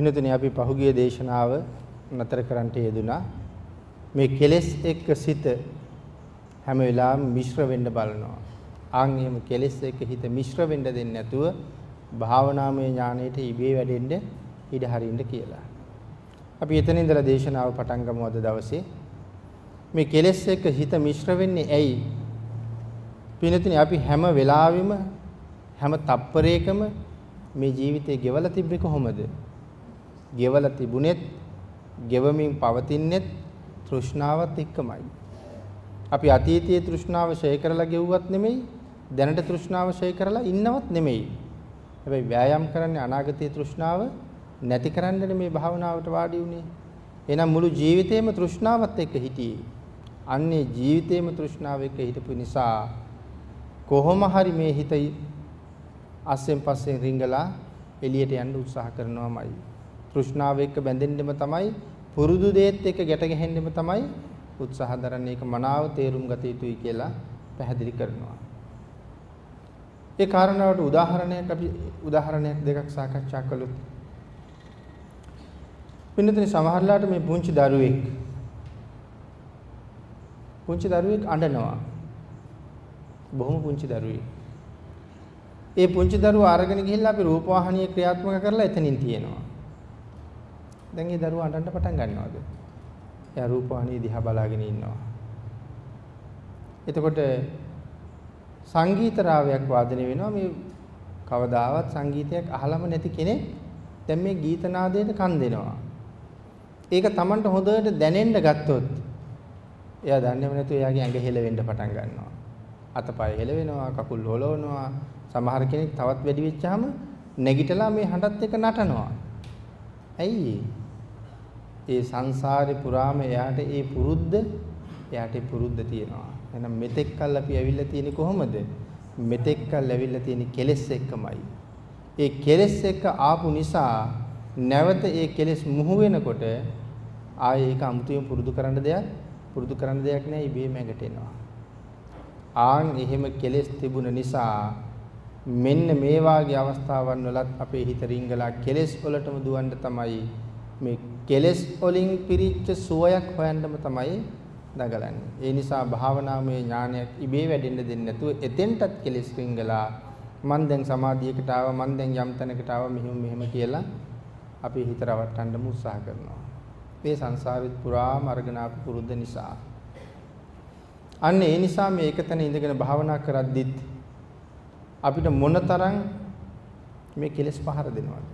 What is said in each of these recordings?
පින්නතුනි අපි පහුගිය දේශනාව නතර කරන්නට යෙදුනා. මේ කෙලෙස් එක්ක සිත හැම වෙලාවෙම මිශ්‍ර වෙන්න බලනවා. ආන් එහෙම කෙලෙස් එක්ක හිත මිශ්‍ර වෙන්න දෙන්නේ නැතුව භාවනාමය ඥාණයට ඉබේ වැඩෙන්න ඉඩ හරින්න කියලා. අපි එතන ඉඳලා දේශනාව පටන් ගමු අද දවසේ. මේ කෙලෙස් එක්ක හිත මිශ්‍ර වෙන්නේ ඇයි? පින්නතුනි අපි හැම වෙලාවෙම හැම තප්පරයකම මේ ජීවිතේ ගෙවලා තිබ්බේ කොහොමද? ගෙවලා තිබුණෙත්, ගෙවමින් පවතින්නෙත් තෘෂ්ණාවත් එක්කමයි. අපි අතීතයේ තෘෂ්ණාව ෂය කරලා ගෙවුවත් නෙමෙයි, දැනට තෘෂ්ණාව ෂය කරලා ඉන්නවත් නෙමෙයි. හැබැයි ව්‍යායාම් කරන්නේ අනාගතයේ තෘෂ්ණාව නැති කරන්නනේ මේ භාවනාවට වාඩි උනේ. එහෙනම් මුළු ජීවිතේම තෘෂ්ණාවත් එක්ක හිටියේ. අන්නේ ජීවිතේම තෘෂ්ණාව එක්ක හිටපු නිසා කොහොම හරි මේ හිත අස්සෙන් පස්සෙන් රිංගලා එළියට යන්න උත්සාහ කරනවාමයි. තෘෂ්ණාව එක්ක බැඳෙන්නෙම තමයි පුරුදු දේත් එක්ක ගැට ගැහෙන්නෙම තමයි උත්සාහ දරන්නේ. ඒක මනාව තේරුම් ගත යුතුයි කියලා පැහැදිලි කරනවා. ඒ කාරණාවට උදාහරණයක් අපි උදාහරණයක් දෙකක් සාකච්ඡා කළොත් පින්නතේ සමහරලාට මේ පුංචි දරුවෙක් පුංචි දරුවෙක් අඬනවා. බොහොම පුංචි දරුවෙක්. ඒ පුංචි දරුවා අරගෙන ගිහිල්ලා අපි රූපවාහිනිය ක්‍රියාත්මක කරලා එතනින් තියෙනවා. දැන් ඒ දරුවා අඬන්න පටන් ගන්නවද? එයා රූපවාහිනිය දිහා බලාගෙන ඉන්නවා. එතකොට සංගීත රාවයක් වාදනය වෙනවා මේ කවදාවත් සංගීතයක් අහලම නැති කෙනෙක් දැන් මේ ගීත නාදයට කන් දෙනවා. ඒක Tamanට හොඳට දැනෙන්න ගත්තොත් එයා දන්නේම නැතුව එයාගේ ඇඟ හෙලවෙන්න පටන් ගන්නවා. අතපය හෙලවෙනවා, කකුල් හොලවනවා. සමහර කෙනෙක් තවත් වැඩි වෙච්චාම නැගිටලා මේ හඬත් එක්ක නටනවා. ඇයි ඒ සංසාරේ පුරාම එයාට ඒ පුරුද්ද එයාට ඒ පුරුද්ද තියෙනවා. එහෙනම් මෙතෙක් කල් අපි ඇවිල්ලා තියෙන්නේ කොහොමද? මෙතෙක් කල් ඇවිල්ලා තියෙන්නේ කෙලෙස් එක්කමයි. ඒ කෙලෙස් එක්ක ආපු නිසා නැවත ඒ කෙලෙස් මුහු වෙනකොට ආයේ ඒක අමුතුවෙන් පුරුදු කරන්න දෙයක් පුරුදු කරන්න දෙයක් නෑ ඉබේම ඇඟටෙනවා. ආන් එහෙම කෙලෙස් තිබුණ නිසා මෙන්න මේ වාගේ අවස්ථාවන් වලත් අපේ හිත රිංගලා කෙලෙස් වලටම දුවන්න තමයි මේ කෙලෙස් වලින් පිරිච්ච සුවයක් හොයන්නම තමයි දඟලන්නේ. ඒ නිසා භාවනාමය ඥානයක් ඉබේ වැඩෙන්න දෙන්නේ නැතුව එතෙන්ටත් කෙලෙස් රිංගලා මන් දැන් සමාධියකට ආවා මන් දැන් යම් තැනකට ආවා මෙහෙම මෙහෙම කියලා අපේ හිත රවට්ටන්නම උත්සාහ කරනවා. මේ සංසාරෙත් පුරාම අරගෙන ආපු පුරුද්ද නිසා. අන්න ඒ නිසා මේ එකතැන ඉඳගෙන භාවනා කරද්දිත් අපිට මොනතරම් මේ කෙලෙස් පහර දෙනවද?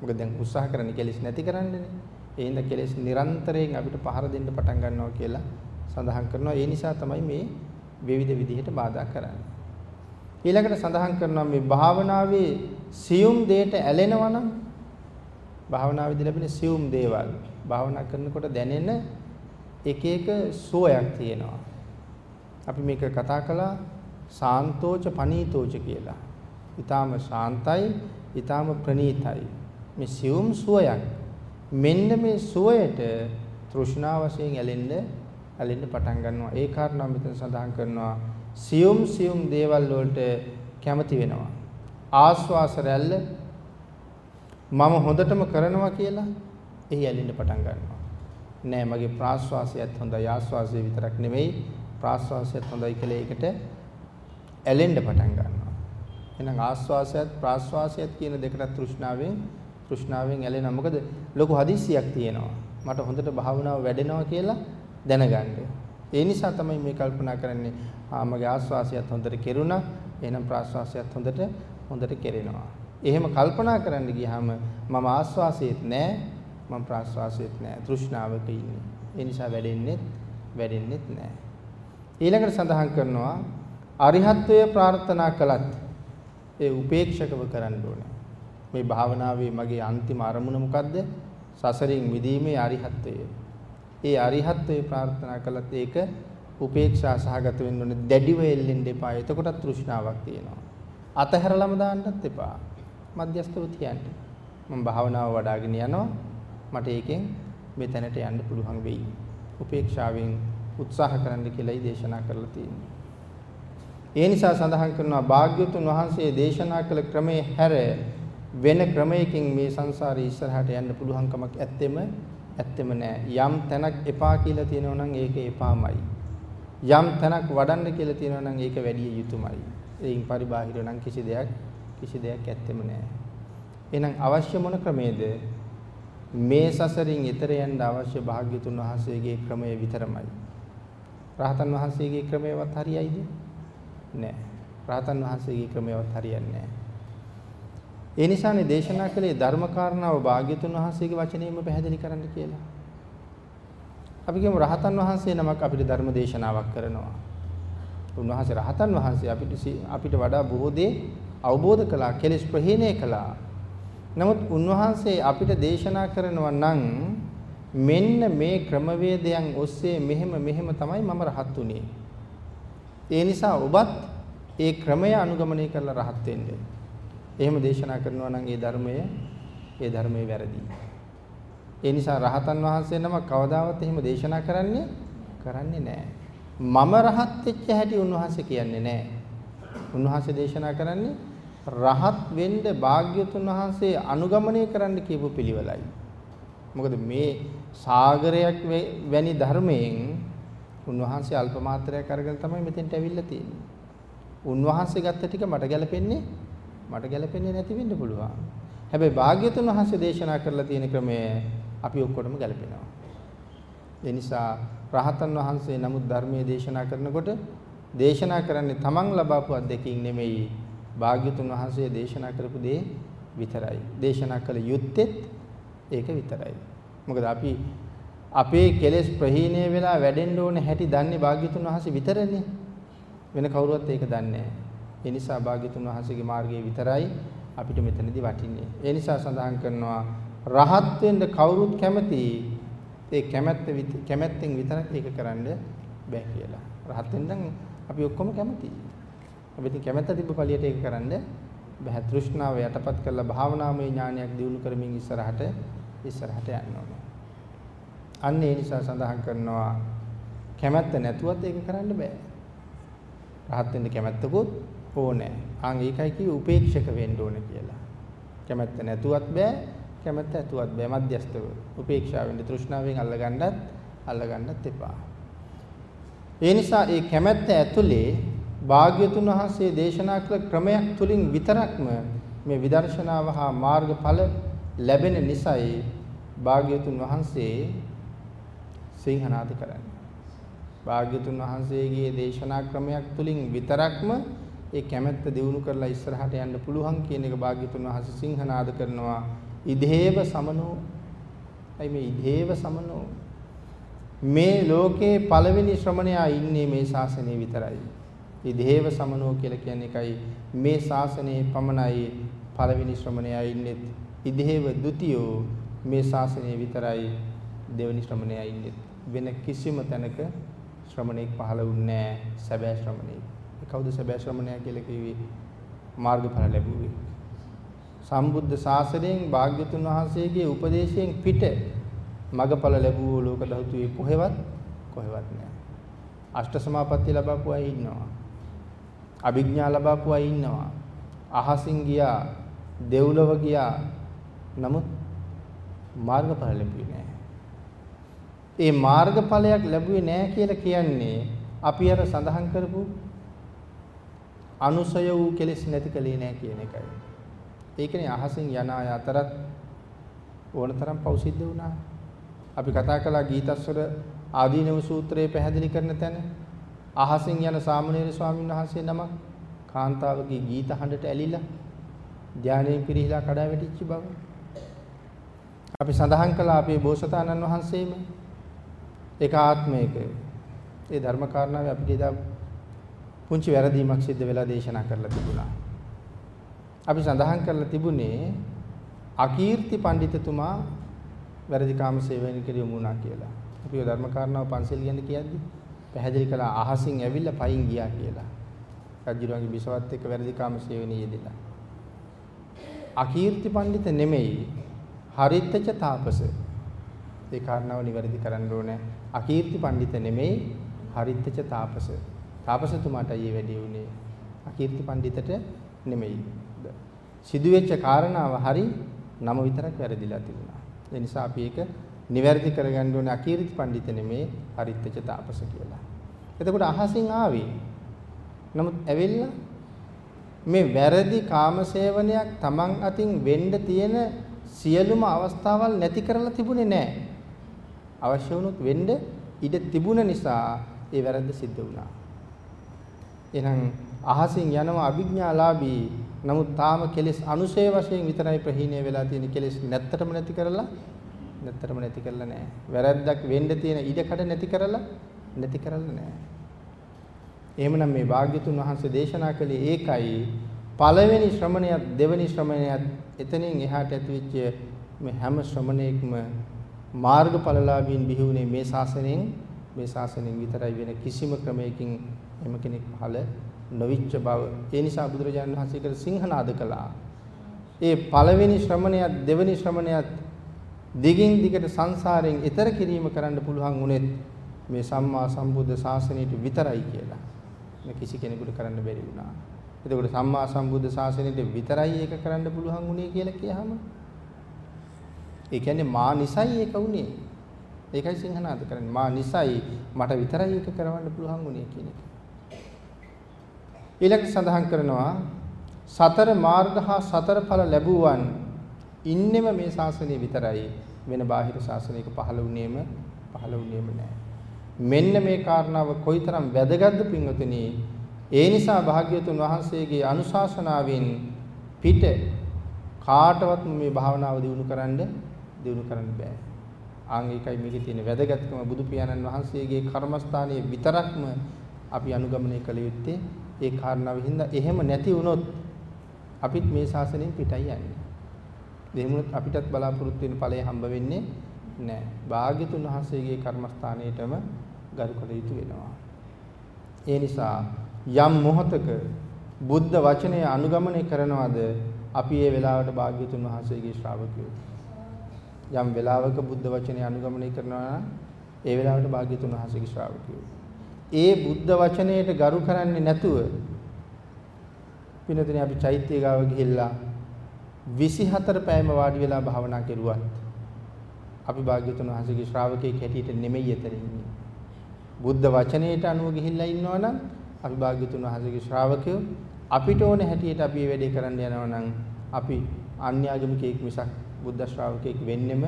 මොකද දැන් උත්සාහ කරන්නේ කෙලෙස් නැති කරන්නනේ. ඒ හින්දා කෙලෙස් නිරන්තරයෙන් අපිට පහර දෙන්න පටන් ගන්නවා කියලා සඳහන් කරනවා. ඒ නිසා තමයි මේ විවිධ විදිහට බාධා කරන්නේ. ඊළඟට සඳහන් කරනවා මේ භාවනාවේ සියුම් දෙයට ඇලෙනවා නම් භාවනාවේදී ලැබෙන සියුම් දේවල් භාවනා කරනකොට දැනෙන එක එක සුවයක් තියෙනවා. අපි මේක කතා කළා සාන්තෝච පනීතෝච කියලා. ඊටාම ශාන්තයි, ඊටාම ප්‍රණීතයි. මේ සියුම් සුවයක්. මෙන්න මේ සුවයට තෘෂ්ණාව වශයෙන් ඇලෙන්න ඇලෙන්න පටන් ගන්නවා. ඒ කාරණා මෙතන සඳහන් කරනවා. සියුම් සියුම් දේවල් වලට කැමති වෙනවා. ආස්වාස රැල්ල මම හොඳටම කරනවා කියලා එහි ඇලෙන්න පටන් ගන්නවා. නෑ මගේ ප්‍රාශ්වාසයත් හොඳයි ආශ්වාසය විතරක් නෙමෙයි ප්‍රාශ්වාසයත් හොඳයි කියලා ඒකට ඇලෙන්න පටන් ගන්නවා. එහෙනම් ආශ්වාසයත් ප්‍රාශ්වාසයත් කියන දෙකට තෘෂ්ණාවෙන් තෘෂ්ණාවෙන් ඇලෙනවා. මොකද ලොකු හදිස්සියක් තියෙනවා. මට හොඳට භාවනාව වැඩෙනවා කියලා දැනගන්න. ඒ නිසා තමයි මේ කල්පනා කරන්නේ ආ මගේ ආශ්වාසයත් හොඳට කෙරුණා. එහෙනම් ප්‍රාශ්වාසයත් හොඳට හොඳට කෙරෙනවා. එහෙම කල්පනා කරන්න ගියාම මම ආශ්වාසයේත් නෑ මම ප්‍රාශ්වාසයේත් නෑ තෘෂ්ණාවක ඉන්නේ. ඒ නිසා වැඩෙන්නෙත් වැඩෙන්නෙත් නෑ. ඊළඟට සඳහන් කරනවා අරිහත්වය ප්‍රාර්ථනා කළත් ඒ උපේක්ෂකව කරන්න ඕනේ. මේ භාවනාවේ මගේ අන්තිම අරමුණ මොකද්ද? සසරින් මිදීමේ අරිහත්වය. ඒ අරිහත්වය ප්‍රාර්ථනා කළත් ඒක උපේක්ෂා සහගත වෙන්න ඕනේ. දැඩිව එල්ලෙන්න එපා. එතකොටත් තෘෂ්ණාවක් තියෙනවා. අතහැරලම දාන්නත් එපා. මධ්‍යස්ථව තියන්න. මම භාවනාව වඩ아가ගෙන යනවා. මට ඒකෙන් මේ තැනට යන්න පුළුවන් වෙයි. උපේක්ෂාවෙන් උත්සාහ කරන්න කියලායි දේශනා කරලා තියෙන්නේ. ඒ නිසා සඳහන් කරනවා භාග්‍යවතුන් වහන්සේ දේශනා කළ ක්‍රමයේ හැර වෙන ක්‍රමයකින් මේ සංසාරේ ඉස්සරහට යන්න පුළුවන්කමක් ඇත්තෙම ඇත්තෙම නෑ. යම් තැනක් එපා කියලා තියෙනවා නම් ඒක එපාමයි. යම් තැනක් වඩන්න කියලා තියෙනවා නම් ඒක වැඩි යුතුයමයි. එයින් පරිබාහිර නම් කිසි දෙයක් කිසි දෙයක් ඇත්තෙම නෑ. එහෙනම් අවශ්‍ය මොන ක්‍රමයේද? මේ සසරින් එතර යන්න අවශ්‍ය භාග්‍යතුන් වහන්සේගේ ක්‍රමය විතරමයි. රහතන් වහන්සේගේ ක්‍රමයවත් හරියයිද? නෑ. රහතන් වහන්සේගේ ක්‍රමයවත් හරියන්නේ නෑ. ඒ නිසානේ දේශනා කළේ ධර්ම කාරණාව භාග්‍යතුන් වහන්සේගේ වචනයෙන්ම පැහැදිලි කරන්න කියලා. අපි කියමු රහතන් වහන්සේ නමක් අපිට ධර්ම දේශනාවක් කරනවා. උන්වහන්සේ රහතන් වහන්සේ අපිට අපිට වඩා බොහෝ දේ අවබෝධ කළා, කෙලෙස් ප්‍රහීණය කළා. නමුත් උන්වහන්සේ අපිට දේශනා කරනවා නම් මෙන්න මේ ක්‍රමවේදයන් ඔස්සේ මෙහෙම මෙහෙම තමයි මම රහත් උනේ. ඒ නිසා ඔබත් ඒ ක්‍රමය අනුගමනය කරලා රහත් වෙන්න. එහෙම දේශනා කරනවා නම් ඒ ධර්මය ඒ ධර්මයේ වැරදි. ඒ නිසා රහතන් වහන්සේ නම කවදාවත් එහෙම දේශනා කරන්නේ කරන්නේ නැහැ. මම රහත් වෙච්ච හැටි උන්වහන්සේ කියන්නේ නැහැ. උන්වහන්සේ දේශනා කරන්නේ රහත් වෙන්න භාග්‍යතුන් වහන්සේ අනුගමනය කරන්න කියපු පිළිවෙලයි. මොකද මේ සාගරයක් වැනි ධර්මයෙන් උන්වහන්සේ අල්ප මාත්‍රයක් අරගෙන තමයි මෙතෙන්ට ඇවිල්ලා තියෙන්නේ. උන්වහන්සේ ගත්ත ටික මට ගැලපෙන්නේ මට ගැලපෙන්නේ නැති වෙන්න පුළුවන්. හැබැයි භාග්‍යතුන් වහන්සේ දේශනා කරලා තියෙන ක්‍රමය අපි ඔක්කොටම ගැලපෙනවා. ඒ නිසා රහතන් වහන්සේ නමුත් ධර්මයේ දේශනා කරනකොට දේශනා කරන්නේ තමන් ලබාපු අත්දැකීම් නෙමෙයි භාග්‍යතුන් වහන්සේ දේශනා කරපු දේ විතරයි. දේශනා කළ යුත්තේත් ඒක විතරයි. මොකද අපි අපේ කෙලෙස් ප්‍රහීණය වෙලා වැඩෙන්න ඕන හැටි දන්නේ භාග්‍යතුන් වහන්සේ විතරනේ. වෙන කවුරුවත් ඒක දන්නේ නැහැ. ඒ නිසා භාග්‍යතුන් වහන්සේගේ මාර්ගයේ විතරයි අපිට මෙතනදී වටින්නේ. ඒ නිසා සඳහන් කරනවා රහත් වෙන්න කවුරුත් කැමති ඒ කැමැත්ත කැමැත්තෙන් විතරක් ඒක කරන්න බෑ කියලා. රහත් වෙන්න අපි ඔක්කොම කැමතියි. අපි ඉතින් කැමැත්ත තිබ්බ පළියට ඒක කරන්න බෑ. තෘෂ්ණාව යටපත් කරලා භාවනාමය ඥානයක් දියුණු කරමින් ඉස්සරහට ඉස්සරහට යන්න ඕනේ. අන්න ඒ නිසා සඳහන් කරනවා කැමැත්ත නැතුවත් ඒක කරන්න බෑ. රහත් වෙන්න කැමැත්තකුත් ඕනේ. ආන් ඒකයි කිව්වේ උපේක්ෂක වෙන්න ඕනේ කියලා. කැමැත්ත නැතුවත් බෑ, කැමැත්ත ඇතුවත් බෑ මධ්‍යස්තව. උපේක්ෂාවෙන් තෘෂ්ණාවෙන් අල්ලගන්නත් අල්ලගන්නත් එපා. ඒ නිසා ඒ කැමැත්ත ඇතුලේ භාග්‍යතුන් වහන්සේ දේශනා කළ ක්‍රමයක් තුලින් විතරක්ම මේ විදර්ශනාව හා මාර්ගඵල ලැබෙන නිසායි භාග්‍යතුන් වහන්සේ සිංහනාද කරන්නේ. භාග්‍යතුන් වහන්සේගේ දේශනා ක්‍රමයක් තුලින් විතරක්ම ඒ කැමැත්ත දිනු කරලා ඉස්සරහට යන්න පුළුවන් කියන එක භාග්‍යතුන් වහන්සේ සිංහනාද කරනවා. ඉදේව සමනෝ. අයි මේ ඉදේව සමනෝ. මේ ලෝකේ පළවෙනි ශ්‍රමණයා ඉන්නේ මේ ශාසනයේ විතරයි. ඉදේව සමනෝ කියලා කියන්නේ එකයි. මේ ශාසනයේ පමණයි පළවෙනි ශ්‍රමණයා ඉන්නේ ඉදේව ဒ ුතියෝ මේ ශාසනයේ විතරයි දෙවෙනි ශ්‍රමණයා ඉන්නේ වෙන කිසිම තැනක ශ්‍රමණෙක් පහළ වුණේ නැහැ. සැබෑ ශ්‍රමණෙක්. කවුද සැබෑ ශ්‍රමණයා කියලා කිව්වේ මාර්ගඵල ලැබුවේ. සම්බුද්ධ ශාසනයෙන් භාග්‍යතුන් වහන්සේගේ උපදේශයෙන් පිට මගඵල ලැබුවෝ ලෝක ධාතුවේ කොහෙවත් කොහෙවත් නෑ. අෂ්ට සමාපatti ලබපු අය ඉන්නවා. අභිඥා ලබපු අය ඉන්නවා. අහසින් ගියා, දෙව්ලොව ගියා. නමුත් මාර්ගඵල ලැබුවේ නෑ. ඒ මාර්ගඵලයක් ලැබුවේ නෑ කියලා කියන්නේ අපි අර සඳහන් කරපු අනුසය වූ කෙලෙස් නැති කලේ නැහැ කියන එකයි. ඒකනේ අහසින් යන අය අතරත් ඕනතරම් පව් සිද්ධ වුණා. අපි කතා කළා ගීතස්වර ආදීනව සූත්‍රයේ පැහැදිලි කරන තැන අහසින් යන සාමණේර ස්වාමීන් වහන්සේ නමක් කාන්තාවගේ ගීත හඬට ඇලිලා ධානයෙන් පිරිහිලා කඩා වැටිච්ච බව. අපි සඳහන් කළා අපේ බෝසතාණන් වහන්සේම ඒක ආත්මයක ඒ ධර්ම කාරණාවේ අපිට එදා පුංචි වැරදීමක් සිද්ධ වෙලා දේශනා කරලා තිබුණා. අපි සඳහන් කරලා තිබුණේ අකීර්ති පඬිතුමා වැරදි කාම සේවයෙන් කිරියමු වුණා කියලා. අපි ඔය ධර්ම කාරණාව පන්සල් ගැන කියද්දි පැහැදිලි කළා අහසින් ඇවිල්ලා පයින් ගියා කියලා. රජුගේ බිසවත් එක්ක වැරදි කාම සේවනයේ යෙදিলা. අකීර්ති පඬිත නෙමෙයි හරිත්තච තාපස. ඒ කාරණාව නිවැරදි කරන්න ඕනේ. අකීර්ති පඬිත නෙමෙයි හරිත්තච තාපස. තාපසතුමාටයි මේ වැඩේ උනේ. අකීර්ති පඬිතට නෙමෙයි. සිදුවෙච්ච කාරණාව හරි නම විතරක් වැරදිලා තිබුණා. ඒ නිසා අපි ඒක නිවැරදි කරගන්න ඕනේ අකීර්ති පඬිත නෙමේ හරිත්තච තාපස කියලා. එතකොට අහසින් ආවේ. නමුත් ඇවිල්ලා මේ වැරදි කාමසේවනයක් Taman අතින් වෙන්න තියෙන සියලුම අවස්ථාවල් නැති කරලා තිබුණේ නැහැ. අවශ්‍ය වුණොත් වෙන්න ඉඩ තිබුණ නිසා ඒ වැරද්ද සිද්ධ වුණා. එහෙනම් අහසින් යනවා අභිඥාලාභී නමුත් තාම කෙලෙස් අනුශය වශයෙන් විතරයි ප්‍රහීණය වෙලා තියෙන කෙලෙස් නැත්තටම නැති කරලා නැත්තටම නැති කරලා නැහැ. වැරද්දක් වෙන්න තියෙන ඉඩකඩ නැති කරලා නැති කරලා නැහැ. එහෙමනම් මේ භාග්‍යතුන් වහන්සේ දේශනා කළේ ඒකයි පළවෙනි ශ්‍රමණයත් දෙවෙනි ශ්‍රමණයත් එතනින් එහාට ඇතිවෙච්ච මේ හැම ශ්‍රමණයෙක්ම මාර්ගඵලලාභීන් බිහි වුණේ මේ ශාසනයෙන් මේ ශාසනයෙන් විතරයි වෙන කිසිම ක්‍රමයකින් එම කෙනෙක් පහළ නොවිච්ච බව. ඒ නිසා බුදුරජාණන් වහන්සේ කර සිංහනාද කළා. ඒ පළවෙනි ශ්‍රමණයත් දෙවෙනි ශ්‍රමණයත් දිගින් දිගට සංසාරයෙන් ඈතර කිරීම කරන්න පුළුවන් උනේත් මේ සම්මා සම්බුද්ධ ශාසනයට විතරයි කියලා. මේ කිසි කෙනෙකුට කරන්න බැරි වුණා. එතකොට සම්මා සම්බුද්ධ ශාසනයට විතරයි ඒක කරන්න පුළුවන් උනේ කියලා කියහම ඒ කියන්නේ මා නිසයි ඒක උනේ. ඒකයි සිංහනාද කරන්නේ. මා නිසයි මට විතරයි ඒක කරවන්න පුළුවන් උනේ කියන එක. ඊළඟට සඳහන් කරනවා සතර මාර්ග හා සතර ඵල ලැබුවන් ඉන්නෙම මේ ශාසනය විතරයි වෙන බාහිර ශාසනයක පහළ වුණේම පහළ වුණේම නැහැ. මෙන්න මේ කාරණාව කොයිතරම් වැදගත්ද පින්වතුනි. ඒ නිසා භාග්‍යවතුන් වහන්සේගේ අනුශාසනාවෙන් පිට කාටවත් මේ භාවනාව දිනු කරන්න දිනු කරන්න බෑ. ආංගිකයි මේකේ තියෙන වැදගත්කම බුදු පියාණන් වහන්සේගේ කර්මස්ථානයේ විතරක්ම අපි අනුගමනය කළ යුත්තේ ඒ කාරණාව හින්දා එහෙම නැති වුණොත් අපිත් මේ ශාසනයෙන් පිටයි යන්නේ. එහෙම වුණොත් අපිටත් බලාපොරොත්තු වෙන ඵලය හම්බ වෙන්නේ නැහැ. භාග්‍යතුන් වහන්සේගේ කර්මස්ථානයේටම ගරු කළ යුතු වෙනවා. ඒ නිසා යම් මොහතක බුද්ධ වචනය අනුගමනය කරනවද අපි ඒ වෙලාවට භාග්‍යතුන් වහන්සේගේ ශ්‍රාවකයෝ. යම් වෙලාවක බුද්ධ වචනය අනුගමනය කරනවා නම් ඒ වෙලාවට භාග්‍යතුන් වහන්සේගේ ශ්‍රාවකයෝ. ඒ බුද්ධ වචනයට ගරු කරන්නේ නැතුව පිනතුනේ අපි චෛත්‍ය ගාව ගිහිල්ලා 24 පැයම වාඩි වෙලා භාවනා කෙරුවත් අපි භාග්‍යතුන් වහන්සේගේ ශ්‍රාවකයෙක් හැටියට නෙමෙයි එතන ඉන්නේ. බුද්ධ වචනයට අනුව ගිහිල්ලා ඉන්නවා නම් අපි භාග්‍යතුන් වහන්සේගේ ශ්‍රාවකයෝ අපිට ඕන හැටියට අපි මේ වැඩේ කරන්න යනවා නම් අපි අන්‍යාගමිකයෙක් මිසක් බුද්ධ ශ්‍රාවකයෙක් වෙන්නෙම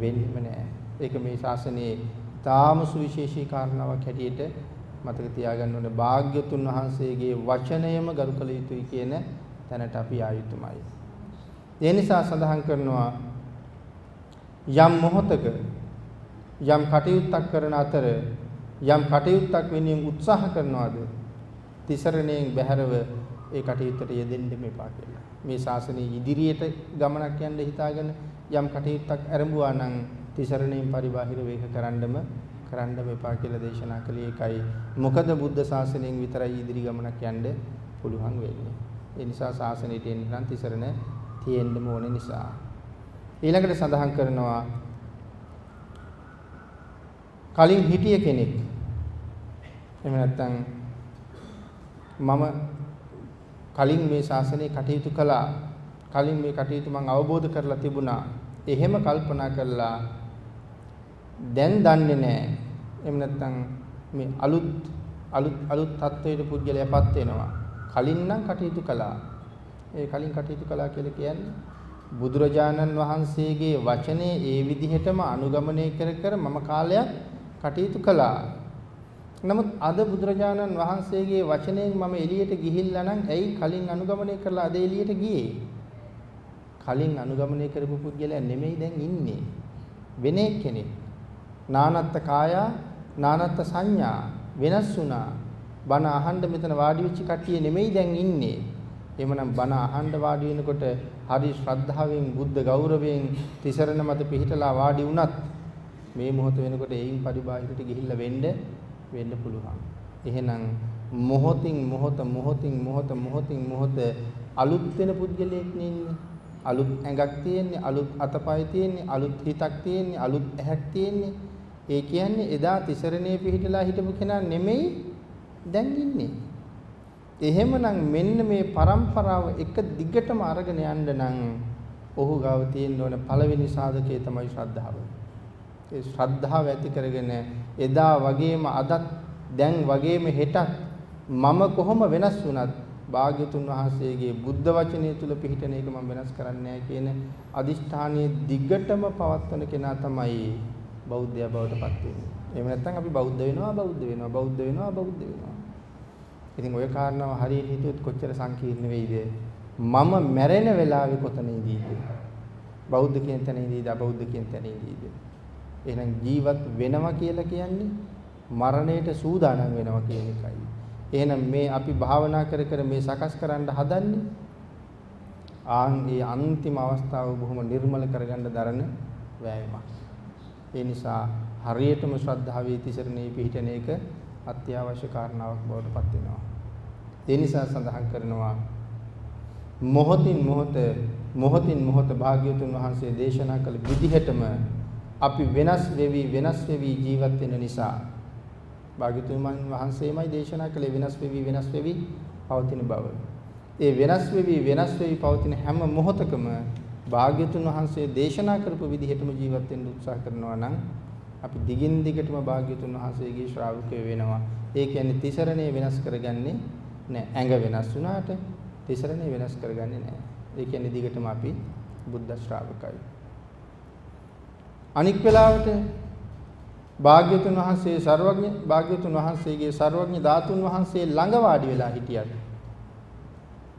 වෙන්නෙම නෑ. ඒක මේ ශාසනයේ තාම සුවිශේෂී කාරණාවක් හැටියට මතක තියාගන්න ඕනේ. භාග්‍යතුන් වහන්සේගේ වචනයම ගරු කළ යුතුයි කියන තැනට අපි ආයුතුමයි. ඒ නිසා සඳහන් කරනවා යම් මොහතක යම් කටයුත්තක් කරන අතර යම් කටයුත්තක් වෙනුවෙන් උත්සාහ කරනවාද තිසරණයෙන් බැහැරව ඒ කටයුත්තට යෙදෙන්න මෙපා කියලා. මේ ශාසනයේ ඉදිරියට ගමනක් යන්න හිතාගෙන යම් කටයුත්තක් ආරම්භුවා නම් තිසරණයෙන් පරිබාහිර වේක කරන්නම කරන්න මෙපා කියලා දේශනා කළේ ඒකයි. මොකද බුද්ධ ශාසනයෙන් විතරයි ඉදිරි ගමනක් යන්න පුළුවන් වෙන්නේ. ඒ නිසා ශාසනයට එන්න නම් තිසරණ තියෙන්නම ඕනේ නිසා. ඊළඟට සඳහන් කරනවා කලින් හිටිය කෙනෙක් එහෙම නැත්නම් මම කලින් මේ ශාසනය කටයුතු කළා කලින් මේ කටයුතු මම අවබෝධ කරලා තිබුණා එහෙම කල්පනා කළා දැන් දන්නේ නැහැ එහෙම නැත්නම් මේ අලුත් අලුත් අලුත් තත්වයට පුද්ගලයාපත් වෙනවා කලින් නම් කටයුතු කළා ඒ කලින් කටයුතු කළා කියලා කියන්නේ බුදුරජාණන් වහන්සේගේ වචනේ ඒ විදිහටම අනුගමනය කර කර මම කාලයක් කටයුතු කළා. නමුත් අද බුදුරජාණන් වහන්සේගේ වචනයෙන් මම එළියට ගිහිල්ලා නම් ඇයි කලින් අනුගමනය කරලා අද එළියට ගියේ? කලින් අනුගමනය කරපු පුද්ගලයා නෙමෙයි දැන් ඉන්නේ. වෙන කෙනෙක්. නානත්ත කායා නානත්ත සංඥා වෙනස් වුණා. බණ අහන්න මෙතන වාඩි වෙච්ච කට්ටිය නෙමෙයි දැන් ඉන්නේ. එhmenan බණ අහන්න වාඩි වෙනකොට හරි ශ්‍රද්ධාවෙන් බුද්ධ ගෞරවයෙන් තිසරණ මත පිහිටලා වාඩි වුණත් මේ මොහොත වෙනකොට එයින් පරිබාහිරට ගිහිල්ලා වෙන්න වෙන්න පුළුවන්. එහෙනම් මොහොතින් මොහොත මොහොතින් මොහොත මොහොතින් මොහොත අලුත් වෙන පුද්ගලයෙක් නෙන්නේ. අලුත් ඇඟක් තියෙන්නේ, අලුත් අතපය තියෙන්නේ, අලුත් හිතක් තියෙන්නේ, අලුත් ඇහැක් තියෙන්නේ. ඒ කියන්නේ එදා තිසරණේ පිහිටලා හිටපු කෙනා නෙමෙයි දැන් ඉන්නේ. එහෙමනම් මෙන්න මේ પરම්පරාව එක දිගටම අරගෙන යන්න නම් ඔහු ගාව තියෙන්න ඕන පළවෙනි සාධකය තමයි ශ්‍රද්ධාව. ඒ ශ්‍රද්ධාව ඇති කරගෙන එදා වගේම අදත් දැන් වගේම හෙටත් මම කොහොම වෙනස් වුණත් භාග්‍යතුන් වහන්සේගේ බුද්ධ වචනය තුල පිහිටන එක මම වෙනස් කරන්නේ කියන අදිෂ්ඨානයේ දිගටම පවත්වන කෙනා තමයි බෞද්ධයා බවට පත් වෙන්නේ. එහෙම නැත්නම් අපි බෞද්ධ වෙනවා බෞද්ධ වෙනවා බෞද්ධ වෙනවා බෞද්ධ වෙනවා. ඉතින් ওই කාරණාව හරියට හිතුවොත් කොච්චර සංකීර්ණ වෙයිද? මම මැරෙන වෙලාවේ කොතනදීද? බෞද්ධ කියන තැනදීද අබෞද්ධ කියන තැනදීද? එහෙනම් ජීවත් වෙනවා කියලා කියන්නේ මරණයට සූදානම් වෙනවා කියන එකයි. එහෙනම් මේ අපි භාවනා කර කර මේ සකස් කරන්න හදන්නේ ආන් ඒ අන්තිම අවස්ථාව බොහොම නිර්මල කරගන්න දරන වෑයමක්. ඒ නිසා හරියටම ශ්‍රද්ධාවේ තිසරණේ පිහිටන එක අත්‍යවශ්‍ය කාරණාවක් බවට පත් වෙනවා. ඒ නිසා සඳහන් කරනවා මොහොතින් මොහොත මොහොතින් මොහොත භාග්‍යවතුන් වහන්සේ දේශනා කළ විදිහටම අපි වෙනස් වෙවි වෙනස් වෙවි ජීවත් වෙන නිසා භාග්‍යවතුන් වහන්සේමයි දේශනා කළේ වෙනස් වෙවි වෙනස් වෙවි පවතින බව. ඒ වෙනස් වෙවි වෙනස් වෙවි පවතින හැම මොහොතකම භාග්‍යතුන් වහන්සේ දේශනා කරපු විදිහටම ජීවත් වෙන්න උත්සාහ කරනවා නම් අපි දිගින් දිගටම භාග්‍යතුන් වහන්සේගේ ශ්‍රාවකය වෙනවා. ඒ කියන්නේ තිසරණේ වෙනස් කරගන්නේ නැහැ. ඇඟ වෙනස් වුණාට තිසරණේ වෙනස් කරගන්නේ නැහැ. ඒ කියන්නේ දිගටම අපි බුද්ධ ශ්‍රාවකයි. අනික් වෙලාවට භාග්‍යතුන් වහන්සේ ਸਰවඥ භාග්‍යතුන් වහන්සේගේ ਸਰවඥ ධාතුන් වහන්සේ ළඟ වාඩි වෙලා හිටියත්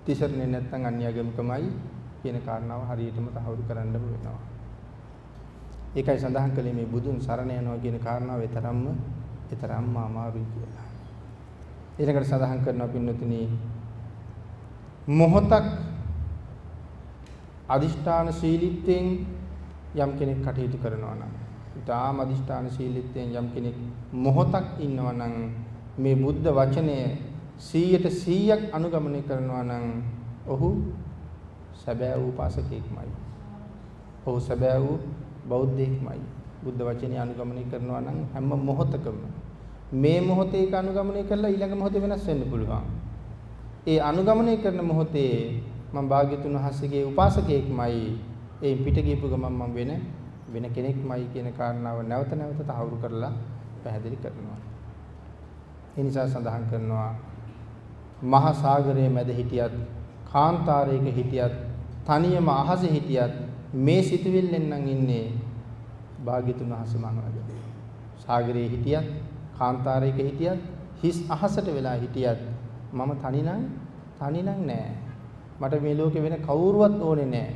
තිසරණේ නැත්නම් අන්‍යගමකමයි කියන කාරණාව හරියටම තහවුරු කරන්න වෙනවා. ඒකයි සඳහන් කළේ මේ බුදුන් සරණ යනවා කියන කාරණාව විතරම්ම විතරම්ම අමාරුයි කියලා. ඊළඟට සඳහන් කරනවා පින්නතුනි මොහොතක් අදිෂ්ඨාන ශීලීත්වයෙන් යම් කෙනෙක් කටයුතු කරනවා නම් ඊටාම අදිෂ්ඨාන ශීලීත්වයෙන් යම් කෙනෙක් මොහොතක් ඉන්නවා නම් මේ බුද්ධ වචනය 100ට 100ක් අනුගමනය කරනවා නම් ඔහු සැබෑ වූ පාසකෙක්මයි. ඔහු සැබෑ වූ බෞද්ධයෙක්මයි. බුද්ධ වචනේ අනුගමනය කරනවා නම් හැම මොහොතකම මේ මොහොතේ ඒක අනුගමනය කරලා ඊළඟ මොහොතේ වෙනස් වෙන්න පුළුවන්. ඒ අනුගමනය කරන මොහොතේ මම භාග්‍යතුන් වහන්සේගේ උපාසකයෙක්මයි. ඒ පිට ගියපු ගමන් මම වෙන වෙන කෙනෙක්මයි කියන කාරණාව නැවත නැවත තහවුරු කරලා පැහැදිලි කරනවා. ඒ නිසා සඳහන් කරනවා මහා සාගරයේ මැද හිටියත් කාන්තාරයක හිටියත් තනියම අහසේ හිටියත් මේ සිතුවිල්ලෙන් නම් ඉන්නේ භාග්‍යතුන් වහන්සේ මනවද. සාගරයේ හිටියත් කාන්තාරයක හිටියත් හිස් අහසට වෙලා හිටියත් මම තනි නම් තනි නම් නෑ. මට මේ ලෝකේ වෙන කවුරුවත් ඕනේ නෑ.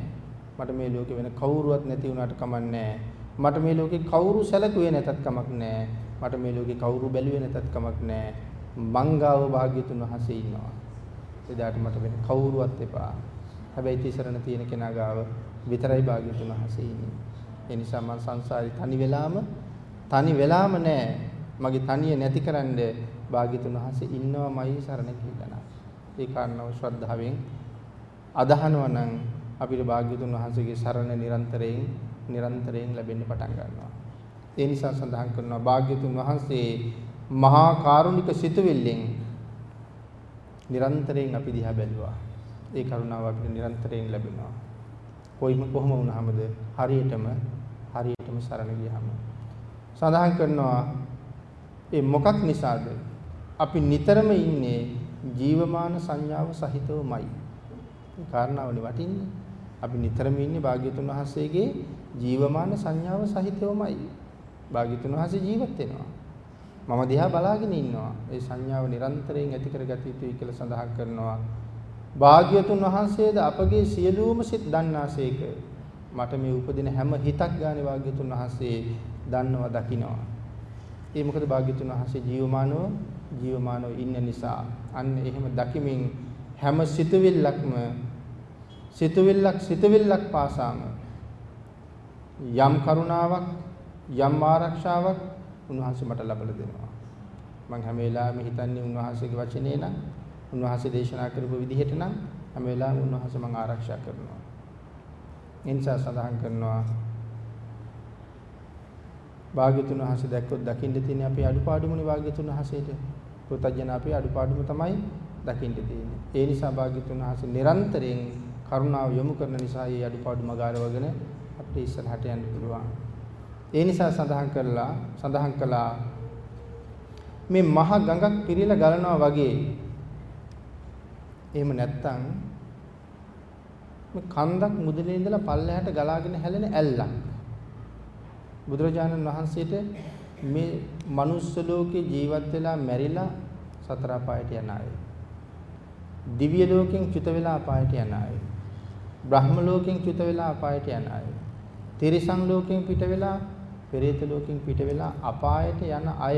මට මේ ලෝකේ වෙන කවුරුවත් නැති වුණාට කමක් නෑ. මට මේ ලෝකේ කවුරු සැලකුවේ නැතත් කමක් නෑ. මට මේ ලෝකේ කවුරු බැලුවේ නැතත් කමක් නෑ. මංගාව භාග්‍යතුන් වහන්සේ ඉන්නවා. එදාට මට වෙන කවුරුවත් එපා. හැබැයි තිසරණ තියෙන කෙනා ගාව විතරයි භාග්‍යතුන් වහන්සේ ඉන්නේ. ඒ නිසා මම සංසාරේ තනි වෙලාම තනි වෙලාම නෑ. මගේ තනිය නැතිකරන්න භාග්‍යතුන් වහන්සේ ඉන්නවමයි සරණ කියලා. ඒ කාරණාව ශ්‍රද්ධාවෙන් අදහනවා නම් අපිට භාග්‍යතුන් වහන්සේගේ සරණ නිරන්තරයෙන් නිරන්තරයෙන් ලැබෙන්න පටන් ගන්නවා. ඒ නිසා සඳහන් කරනවා භාග්‍යතුන් වහන්සේ මහා කාරුණික සිතුවිල්ලෙන් නිරන්තරයෙන් අපි දිහා බැලුවා. ඒ කරුණාව අපිට නිරන්තරයෙන් ලැබෙනවා. කොයිම කොහොම වුණාමද හරියටම හරියටම සරණ ගියාම සඳහන් කරනවා ඒ මොකක් නිසාද අපි නිතරම ඉන්නේ ජීවමාන සංඥාව සහිතවමයි. මේ කාරණාවනේ වටින්නේ. අපි නිතරම ඉන්නේ භාග්‍යතුන් වහන්සේගේ ජීවමාන සංඥාව සහිතවමයි. භාග්‍යතුන් වහන්සේ ජීවත් වෙනවා. මම දිහා බලාගෙන ඉන්නවා. ඒ සංඥාව නිරන්තරයෙන් ඇති කරගත යුතුයි කියලා සඳහන් කරනවා. භාග්‍යතුන් වහන්සේද අපගේ සියලුම සිත් දන්නාසේක. මට මේ උපදින හැම හිතක් ගානේ භාග්‍යතුන් වහන්සේ දන්නවා දකිනවා. ඒ මොකද භාග්‍යතුන් වහන්සේ ජීවමානව ජීවමානව ඉන්න නිසා අන්න එහෙම දකිමින් හැම සිතුවිල්ලක්ම සිතුවිල්ලක් සිතුවිල්ලක් පාසාම යම් කරුණාවක් යම් ආරක්ෂාවක් උන්වහන්සේ මට ලබලා දෙනවා. මම හැම වෙලාවෙම හිතන්නේ උන්වහන්සේගේ වචනේ නම් උන්වහන්සේ දේශනා කරපු විදිහට නම් හැම වෙලාවෙම උන්වහන්සේ මම ආරක්ෂා කරනවා. ඒ නිසා සඳහන් කරනවා භාග්‍යතුන් වහන්සේ දැක්කොත් දකින්න තියෙන අපේ අඩුපාඩුමනේ භාග්‍යතුන් වහන්සේට. කෘතඥ අපේ අඩුපාඩුම තමයි දකින්න තියෙන්නේ. ඒ නිසා භාග්‍යතුන් වහන්සේ නිරන්තරයෙන් කරුණාව යොමු කරන නිසා මේ අඩුපාඩු මගාරවගෙන අපිට ඉස්සරහට යන්න පුළුවන්. ඒ නිසා සඳහන් කරලා සඳහන් කළා මේ මහ ගඟක් පිරීලා ගලනවා වගේ එහෙම නැත්තම් මේ කන්දක් මුදලේ ඉඳලා පල්ලෙහාට ගලාගෙන හැලෙන ඇල්ලක් බුදුරජාණන් වහන්සේට මේ මනුස්ස ලෝකේ ජීවත් වෙලා මැරිලා සතර අපායට යන අය. දිව්‍ය ලෝකෙන් චුත වෙලා අපායට යන අය. බ්‍රහ්ම ලෝකෙන් චුත වෙලා අපායට යන අය. තිරිසන් ලෝකෙන් පිට වෙලා පෙරේත ලෝකෙන් පිට වෙලා අපායට යන අය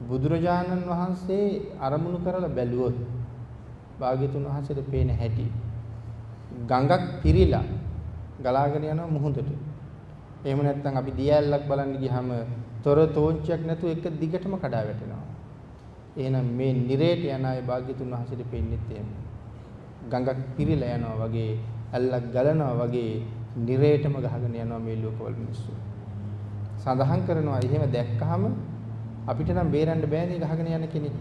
බුදුරජාණන් වහන්සේ අරමුණු කරලා බැලුවොත් භාග්‍යතුන් වහන්සේට පේන හැටි ගඟක් පිරීලා ගලාගෙන යනවා මුහුදට. එහෙම නැත්නම් අපි දියැලක් බලන්න ගියාම තොර තෝංචියක් නැතුව එක දිගටම කඩා වැටෙනවා. එහෙනම් මේ නිරේට යන අය භාග්‍යතුන් වහන්සේට පෙන්නේත් එහෙම. ගඟක් පිරීලා යනවා වගේ ඇල්ලක් ගලනවා වගේ නිරේටම ගහගෙන යනවා මේ ලෝකවල මිනිස්සු. සඳහන් කරනවා එහෙම දැක්කහම අපිට නම් බේරන්න බෑනේ ගහගෙන යන කෙනෙක්.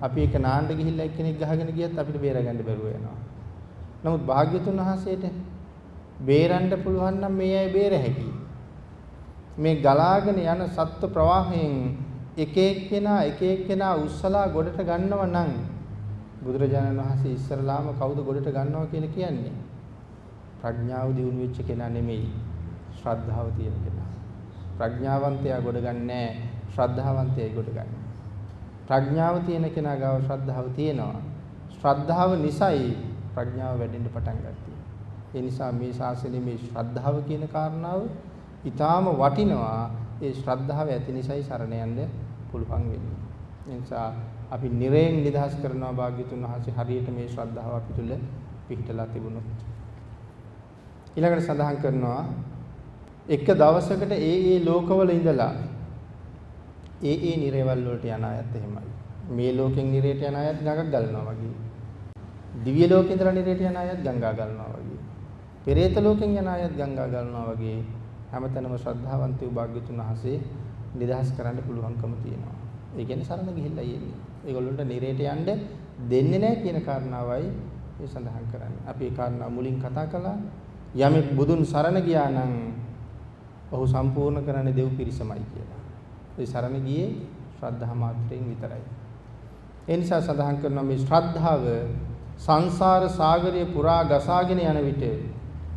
අපි එක නාන්න ගිහිල්ලා එක්කෙනෙක් ගහගෙන ගියත් අපිට බේරගන්න බැරුව යනවා. නමුත් භාග්‍යතුන් වහන්සේට බේරන්න පුළුවන් නම් මේ අය බේර හැකියි. මේ ගලාගෙන යන සත්ත්ව ප්‍රවාහයෙන් එක එක්කෙනා එක එක්කෙනා උස්සලා ගොඩට ගන්නව නම් බුදුරජාණන් වහන්සේ ඉස්සරලාම කවුද ගොඩට ගන්නවා කියලා කියන්නේ? ප්‍රඥාව දියුණු වෙච්ච කෙනා නෙමෙයි. ශ්‍රද්ධාව තියෙන කෙනා. ප්‍රඥාවන්තයා ගොඩ ගන්නෑ ශ්‍රද්ධාවන්තයයි ගොඩ ගන්න. ප්‍රඥාව තියෙන කෙනා ගාව ශ්‍රද්ධාව තියෙනවා. ශ්‍රද්ධාව නිසයි ප්‍රඥාව වැඩෙන්න පටන් ගත්තේ. ඒ නිසා මේ ශාසනයේ මේ ශ්‍රද්ධාව කියන කාරණාව ඊටාම වටිනවා. ඒ ශ්‍රද්ධාව ඇති නිසායි සරණ යන්න පුළුවන් වෙන්නේ. ඒ නිසා අපි නිරයෙන් නිදහස් කරනවා භාග්‍යතුන් වහන්සේ හරියට මේ ශ්‍රද්ධාව අපි තුල පිහිටලා තිබුණොත්. ඊළඟට සඳහන් කරනවා එක දවසකට ඒ ඒ ලෝකවල ඉඳලා ඒ ඒ නිරේවල් වලට යන අයත් එහෙමයි. මේ ලෝකෙන් නිරේට යන අයත් ගඟක් ගලනවා වගේ. දිව්‍ය ලෝකේ ඉඳලා නිරේට යන අයත් ගංගා ගලනවා වගේ. පෙරේත ලෝකෙන් යන අයත් ගංගා ගලනවා වගේ හැමතැනම ශ්‍රද්ධාවන්ත වූ භාග්‍යතුන් වහන්සේ නිදහස් කරන්න පුළුවන්කම තියෙනවා. ඒ කියන්නේ සරණ ගිහිල්ලා යන්නේ. ඒගොල්ලන්ට නිරේට යන්න දෙන්නේ නැහැ කියන කාරණාවයි මේ සඳහන් කරන්නේ. අපි ඒ කාරණා මුලින් කතා කළා. යමෙක් බුදුන් සරණ ගියා නම් ඔහු සම්පූර්ණ කරන්නේ දෙව් පිරිසමයි කියලා. ඒ සරණ ගියේ ශ්‍රද්ධා මාත්‍රයෙන් විතරයි. ඒ නිසා සඳහන් කරනවා මේ ශ්‍රද්ධාව සංසාර සාගරය පුරා ගසාගෙන යන විට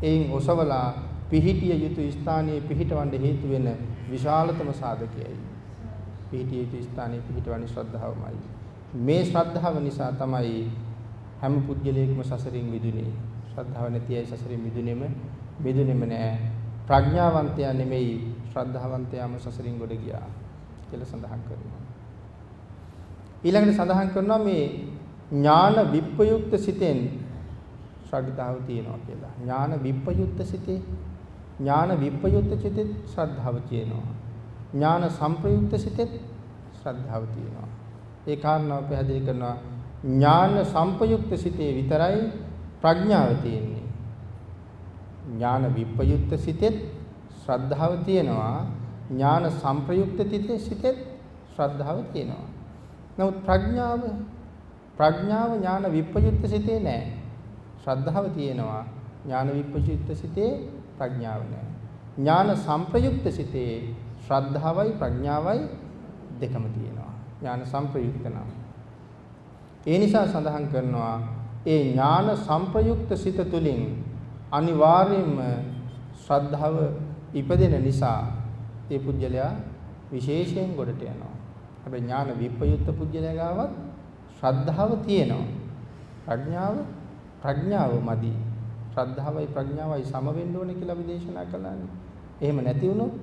එයින් ඔසවලා පිහිටිය යුතු ස්ථානයේ පිහිටවන්න හේතු වෙන විශාලතම සාධකයයි. පිහිටිය යුතු ස්ථානයේ පිහිටවන්නේ ශ්‍රද්ධාවමයි. මේ ශ්‍රද්ධාව නිසා තමයි හැම පුද්ගලයෙක්ම සසරින් මිදුනේ. ශ්‍රද්ධාව නැති අය සසරින් මිදුනේම මිදුනේම නෑ. ප්‍රඥාවන්තයා නෙමෙයි ශ්‍රද්ධාවන්තයාම සසරින් ගොඩ ගියා කියලා සඳහන් කරනවා. ඊළඟට සඳහන් කරනවා මේ ඥාන විප්පයුක්ත සිතෙන් ශ්‍රද්ධාව තියෙනවා කියලා. ඥාන විප්පයුක්ත සිතේ ඥාන විප්පයුක්ත සිතේ ශ්‍රද්ධාව තියෙනවා. ඥාන සංප්‍රයුක්ත සිතේ ශ්‍රද්ධාව තියෙනවා. ඒ කාරණාව පැහැදිලි කරනවා ඥාන සංපයුක්ත සිතේ විතරයි ප්‍රඥාව තියෙන්නේ. ඥාන විප්පයුක්ත සිතෙත් ශ්‍රද්ධාව තියෙනවා. ඥාන සංප්‍රයුක්ත තිතේ සිතෙත් ශ්‍රද්ධාව තියෙනවා. නමුත් ප්‍රඥාව ප්‍රඥාව ඥාන විප්පයුක්ත සිතේ නෑ. ශ්‍රද්ධාව තියෙනවා. ඥාන විප්පයුක්ත සිතේ ප්‍රඥාව නෑ. ඥාන සංප්‍රයුක්ත සිතේ ශ්‍රද්ධාවයි ප්‍රඥාවයි දෙකම තියෙනවා. ඥාන සංප්‍රයුක්ත නම්. ඒ නිසා සඳහන් කරනවා ඒ ඥාන සංප්‍රයුක්ත සිත තුළින් අනිවාර්යයෙන්ම ශ්‍රද්ධාව ඉපදෙන නිසා ඒ පුජ්‍යලයා විශේෂයෙන් ගොඩට යනවා. හැබැයි ඥාන විප්‍රයුක්ත පුජ්‍යලයා ගාවත් ශ්‍රද්ධාව තියෙනවා. ප්‍රඥාව ප්‍රඥාව මදි. ශ්‍රද්ධාවයි ප්‍රඥාවයි සම වෙන්න ඕනේ කියලා අපි දේශනා කළානේ. එහෙම නැති වුණොත්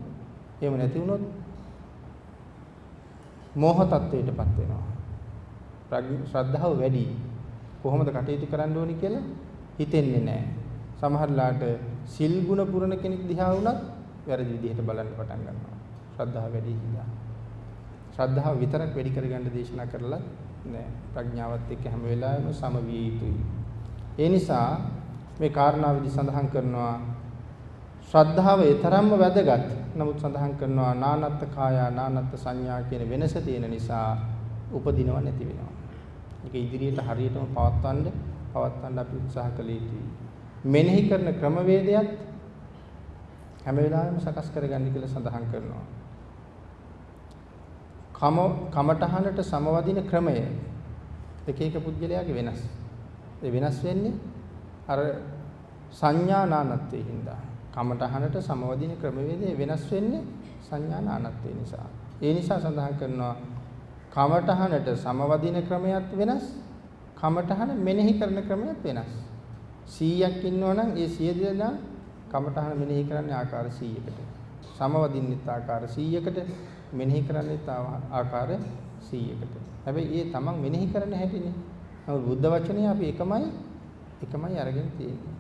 එහෙම නැති වුණොත් මෝහ තත්වයටපත් වෙනවා. ශ්‍රද්ධාව වැඩි. කොහොමද කටයුතු කරන්න ඕනි කියලා හිතෙන්නේ නැහැ. සමහරලාට සිල් ගුණ පුරන කෙනෙක් දිහා වුණත් වැරදි විදිහට බලන්න පටන් ගන්නවා. ශ්‍රද්ධාව වැඩි හින්දා. ශ්‍රද්ධාව විතරක් වැඩි කරගන්න දේශනා කරලා නෑ. ප්‍රඥාවත් එක්ක හැම වෙලාවෙම සම විය යුතුයි. ඒ නිසා මේ කාරණාවේදී සඳහන් කරනවා ශ්‍රද්ධාව ඊතරම්ම වැදගත්. නමුත් සඳහන් කරනවා නානත්ත් කායා නානත්ත් සංඥා කියන වෙනස තියෙන නිසා උපදිනව නැති වෙනවා. ඒක ඉදිරියට හරියටම පවත්වන්න පවත්වන්න අපි උත්සාහ කළ යුතුයි. මෙනෙහි කරන ක්‍රමවේදයත් හැම වෙලාවෙම සකස් කරගන්න කියලා සඳහන් කරනවා. කම කමඨහනට සමවදින ක්‍රමය එක එක පුද්ගලයාගේ වෙනස්. ඒ වෙනස් වෙන්නේ අර සංඥා නානත්වයේ හින්දා. කමඨහනට සමවදින ක්‍රමවේදය වෙනස් වෙන්නේ සංඥා නානත්වය නිසා. ඒ නිසා සඳහන් කරනවා කමඨහනට සමවදින ක්‍රමයක් වෙනස්. කමඨහන මෙනෙහි කරන ක්‍රමයක් වෙනස්. 100ක් ඉන්නවනම් ඒ 100 දෙනා කමඨහන මෙනෙහි කරන්නේ ආකාර 100කට. සමවදින්නෙත් ආකාර 100කට මෙනෙහි කරන්නේත් ආකාර 100කට. හැබැයි ඒ තමන් මෙනෙහි කරන්න හැටිනේ. නමුත් බුද්ධ වචනේ අපි එකමයි එකමයි අරගෙන තියෙන්නේ.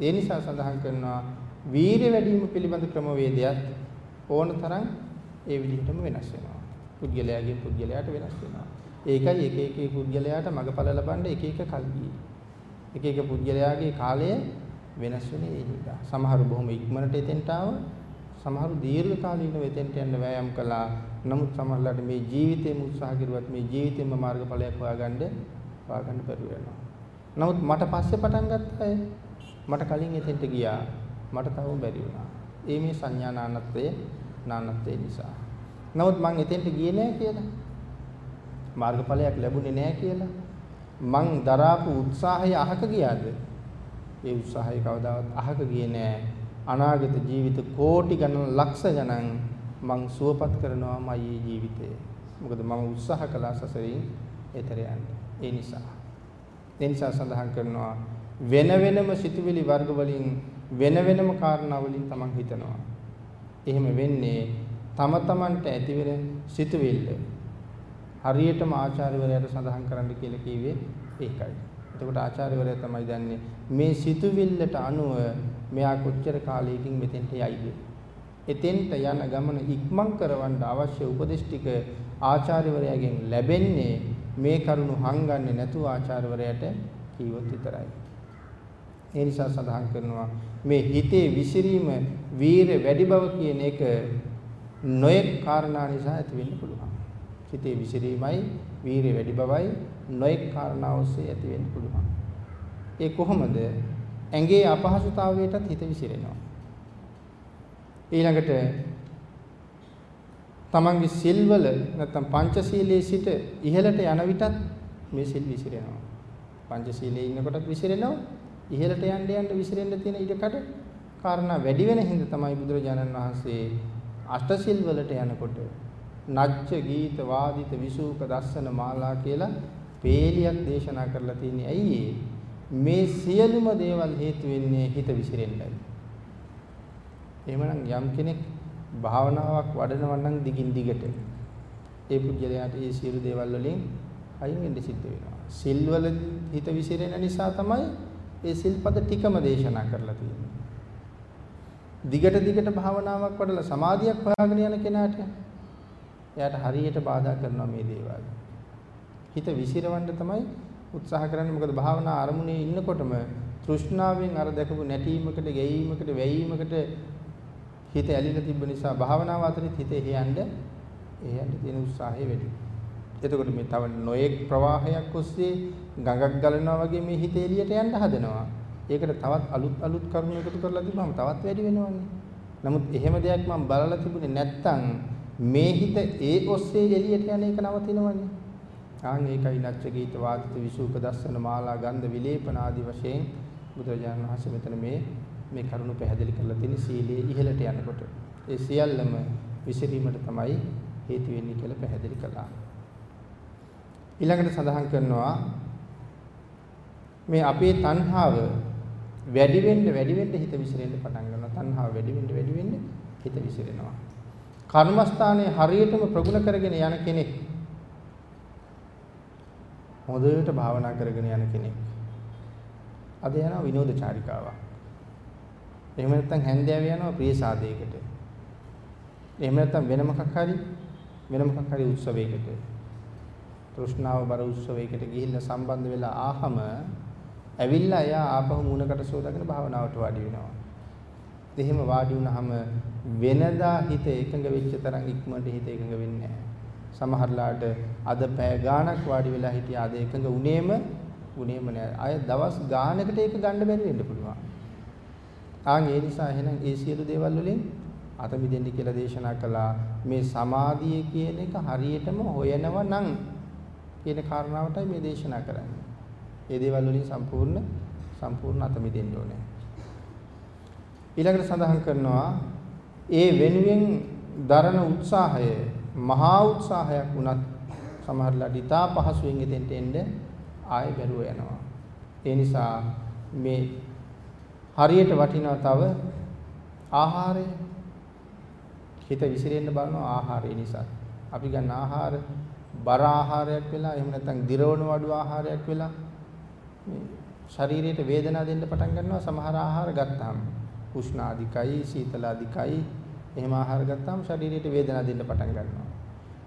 ඒ නිසා සඳහන් කරනවා වීරිය වැඩි වීම පිළිබඳ ක්‍රමවේදයක් ඕන තරම් ඒ විදිහටම වෙනස් වෙනවා. පුද්ගලයාගෙන් පුද්ගලයාට වෙනස් වෙනවා. ඒකයි එක එක පුද්ගලයාට මගඵල ලබන්න එක එක කල්පියේ. එක එක පුද්ගලයාගේ කාලය වෙනස් වෙන්නේ ඒ හින්දා. සමහරු බොහොම ඉක්මනට එතෙන්ට ආවා. සමහරු දීර්ඝ කාලීනව එතෙන්ට යන්න වෑයම් කළා. නමුත් සමහරලාට මේ ජීවිතේම උත්සාහ කරුවත් මේ ජීවිතේම මාර්ගඵලයක් හොයාගන්න හොයාගන්න බැරුව යනවා. නමුත් මට පස්සේ පටන් ගත්ත අය මට කලින් එතෙන්ට ගියා. මට තවම බැරි වුණා. ඒ මේ සංඥා නානත්වයේ නානත්වයේ නිසා. නමුත් මං එතෙන්ට ගියේ නෑ කියලා. මාර්ගඵලයක් ලැබුණේ නෑ කියලා. මං දරාපු උත්සාහය අහක ගියාද? ඒ උත්සාහය කවදාවත් අහක ගියේ නෑ. අනාගත ජීවිත කෝටි ගණන් ලක්ෂ ගණන් මං සුවපත් කරනවා මගේ ජීවිතේ. මොකද මම උත්සාහ කළා සසරින් එතර යන්න. ඒ නිසා. ඒ නිසා සඳහන් කරනවා වෙන වෙනම සිතුවිලි වර්ග වලින් වෙන වෙනම කාරණා වලින් තමන් හිතනවා. එහෙම වෙන්නේ තම තමන්ට ඇතිවෙන සිතුවිල්ල. හරියටම ආචාර්යවරයාට සඳහන් කරන්න කියලා කිව්වේ ඒකයි. එතකොට ආචාර්යවරයා තමයි දන්නේ මේ සිතුවිල්ලට අනුව මෙයා කොච්චර කාලයකින් මෙතෙන්ට යයිද. එතෙන්ට යන ගමන ඉක්මන් කරවන්න අවශ්‍ය උපදෙස් ටික ආචාර්යවරයාගෙන් ලැබෙන්නේ මේ කරුණු හංගන්නේ නැතුව ආචාර්යවරයාට කීවොත් විතරයි. ඒ නිසා සඳහන් කරනවා මේ හිතේ විසිරීම වීර වැඩි බව කියන එක නොයෙක් කාරණා නිසා ඇති වෙන්න පුළුවන්. හිතේ විසිරීමයි වීරිය වැඩි බවයි නොයෙක් කාරණා ඔස්සේ ඇති වෙන්න පුළුවන්. ඒ කොහොමද? ඇඟේ අපහසුතාවයටත් හිත විසිරෙනවා. ඊළඟට තමන්ගේ සිල්වල නැත්නම් පංචශීලයේ සිට ඉහළට යන විටත් මේ සිල් විසිරෙනවා. පංචශීලයේ ඉන්නකොටත් විසිරෙනවා. ඉහළට යන්න යන්න විසිරෙන්න තියෙන ඉඩකඩ කාරණා වැඩි වෙන හින්දා තමයි බුදුරජාණන් වහන්සේ අෂ්ටසිල් වලට යනකොට නච්ච ගීත වාදිත විසූක දස්සන මාලා කියලා පේලියක් දේශනා කරලා තියෙන්නේ ඇයි මේ සියලුම දේවල් හේතු වෙන්නේ හිත විසිරෙන්නයි. එහෙමනම් යම් කෙනෙක් භාවනාවක් වඩනවා නම් දිගින් දිගට ඒ පුජ්‍යලයාට ඒ සියලු දේවල් වලින් අයින් වෙන්න සිද්ධ වෙනවා. සිල්වල හිත විසිරෙන නිසා තමයි ඒ සිල්පද ටිකම දේශනා කරලා තියෙන්නේ. දිගට දිගට භාවනාවක් වඩලා සමාධියක් හොයාගෙන යන කෙනාට එයාට හරියට බාධා කරනවා මේ දේවල්. හිත විසිරවන්න තමයි උත්සාහ කරන්නේ මොකද භාවනා අරමුණේ ඉන්නකොටම තෘෂ්ණාවෙන් අර දැකපු නැටීමකට, ගැයීමකට, වැයීමකට හිත ඇලිලා තිබ්බ නිසා භාවනාව අතරින් හිත එහෙයන්ද එහෙයන්ද තියෙන උත්සාහය වැඩි. එතකොට මේ තව නොයෙක් ප්‍රවාහයක් ඔස්සේ ගඟක් ගලනවා වගේ මේ හිත එළියට යන්න හදනවා. ඒකට තවත් අලුත් අලුත් කරුණු එකතු කරලා තිබ්බම තවත් වැඩි වෙනවනේ. නමුත් එහෙම දෙයක් මම බලලා තිබුණේ නැත්තම් මේ හිත ඒ ඔස්සේ එළියට යන එක නවතිනවනේ. ආන් ඒකයි නැච්ච ගීත වාදිත විසූක දස්සන මාලා ගන්ධ විලේපන ආදි වශයෙන් බුදුරජාණන් වහන්සේ මෙතන මේ මේ කරුණු පැහැදිලි කරලා තියෙන සීලයේ ඉහළට යනකොට ඒ සියල්ලම විසිරීමට තමයි හේතු වෙන්නේ කියලා පැහැදිලි කළා. ඊළඟට සඳහන් කරනවා මේ අපේ තණ්හාව වැඩි වෙන්න වැඩි වෙන්න හිත විසිරෙන්න පටන් ගන්නවා. තණ්හාව වැඩි වෙන්න වැඩි වෙන්න හිත විසිරෙනවා. කර්මස්ථානයේ හරියටම ප්‍රගුණ කරගෙන යන කෙනෙක් හොඳට භාවනා කරගෙන යන කෙනෙක් අද යනවා විනෝද චාරිකාවක්. එහෙම නැත්නම් හැන්දෑව යනවා ප්‍රියසාදයකට. එහෙම නැත්නම් වෙන මොකක් හරි වෙන මොකක් හරි උත්සවයකට. තෘෂ්ණාව බර උත්සවයකට ගිහිල්ලා සම්බන්ධ වෙලා ආහම ඇවිල්ලා එයා ආපහු මූණකට සෝදාගෙන භාවනාවට වාඩි වෙනවා. එහෙම වාඩි වුණාම වෙනදා හිත එකඟ වෙච්ච තරම් ඉක්මනට හිත එකඟ වෙන්නේ නැහැ. සමහරලාට අද පැය ගාණක් වාඩි වෙලා හිටිය අද එකඟ උනේම උනේම නෑ. අය දවස් ගාණකට ඒක ගන්න බැරි වෙන්න පුළුවන්. ආන් ඒ නිසා එහෙනම් ඒ සියලු දේවල් වලින් අත මිදෙන්න කියලා දේශනා කළා. මේ සමාධිය කියන එක හරියටම හොයනව නම් කියන කාරණාවටයි මේ දේශනා කරන්නේ. ඒ දේවල් වලින් සම්පූර්ණ සම්පූර්ණ අත මිදෙන්න ඕනේ. ඊළඟට සඳහන් කරනවා ඒ වෙනුවෙන් දරන උත්සාහය මහා උත්සාහයක් වුණත් සමහරලාට ඉතා පහසුවෙන් එතෙන්ට එන්න ආයෙ බැරුව යනවා. ඒ නිසා මේ හරියට වටිනවා තව ආහාරය හිත විසිරෙන්න බලනවා ආහාරය නිසා. අපි ගන්න ආහාර බර ආහාරයක් වෙලා එහෙම නැත්නම් දිරවන වඩු ආහාරයක් වෙලා මේ ශරීරයට වේදනාව දෙන්න පටන් ගන්නවා සමහර ආහාර ගත්තාම. උෂ්ණ අධිකයි, සීතල අධිකයි එහෙම ආහාර ගත්තාම ශරීරයට වේදනාව දෙන්න පටන් ගන්නවා.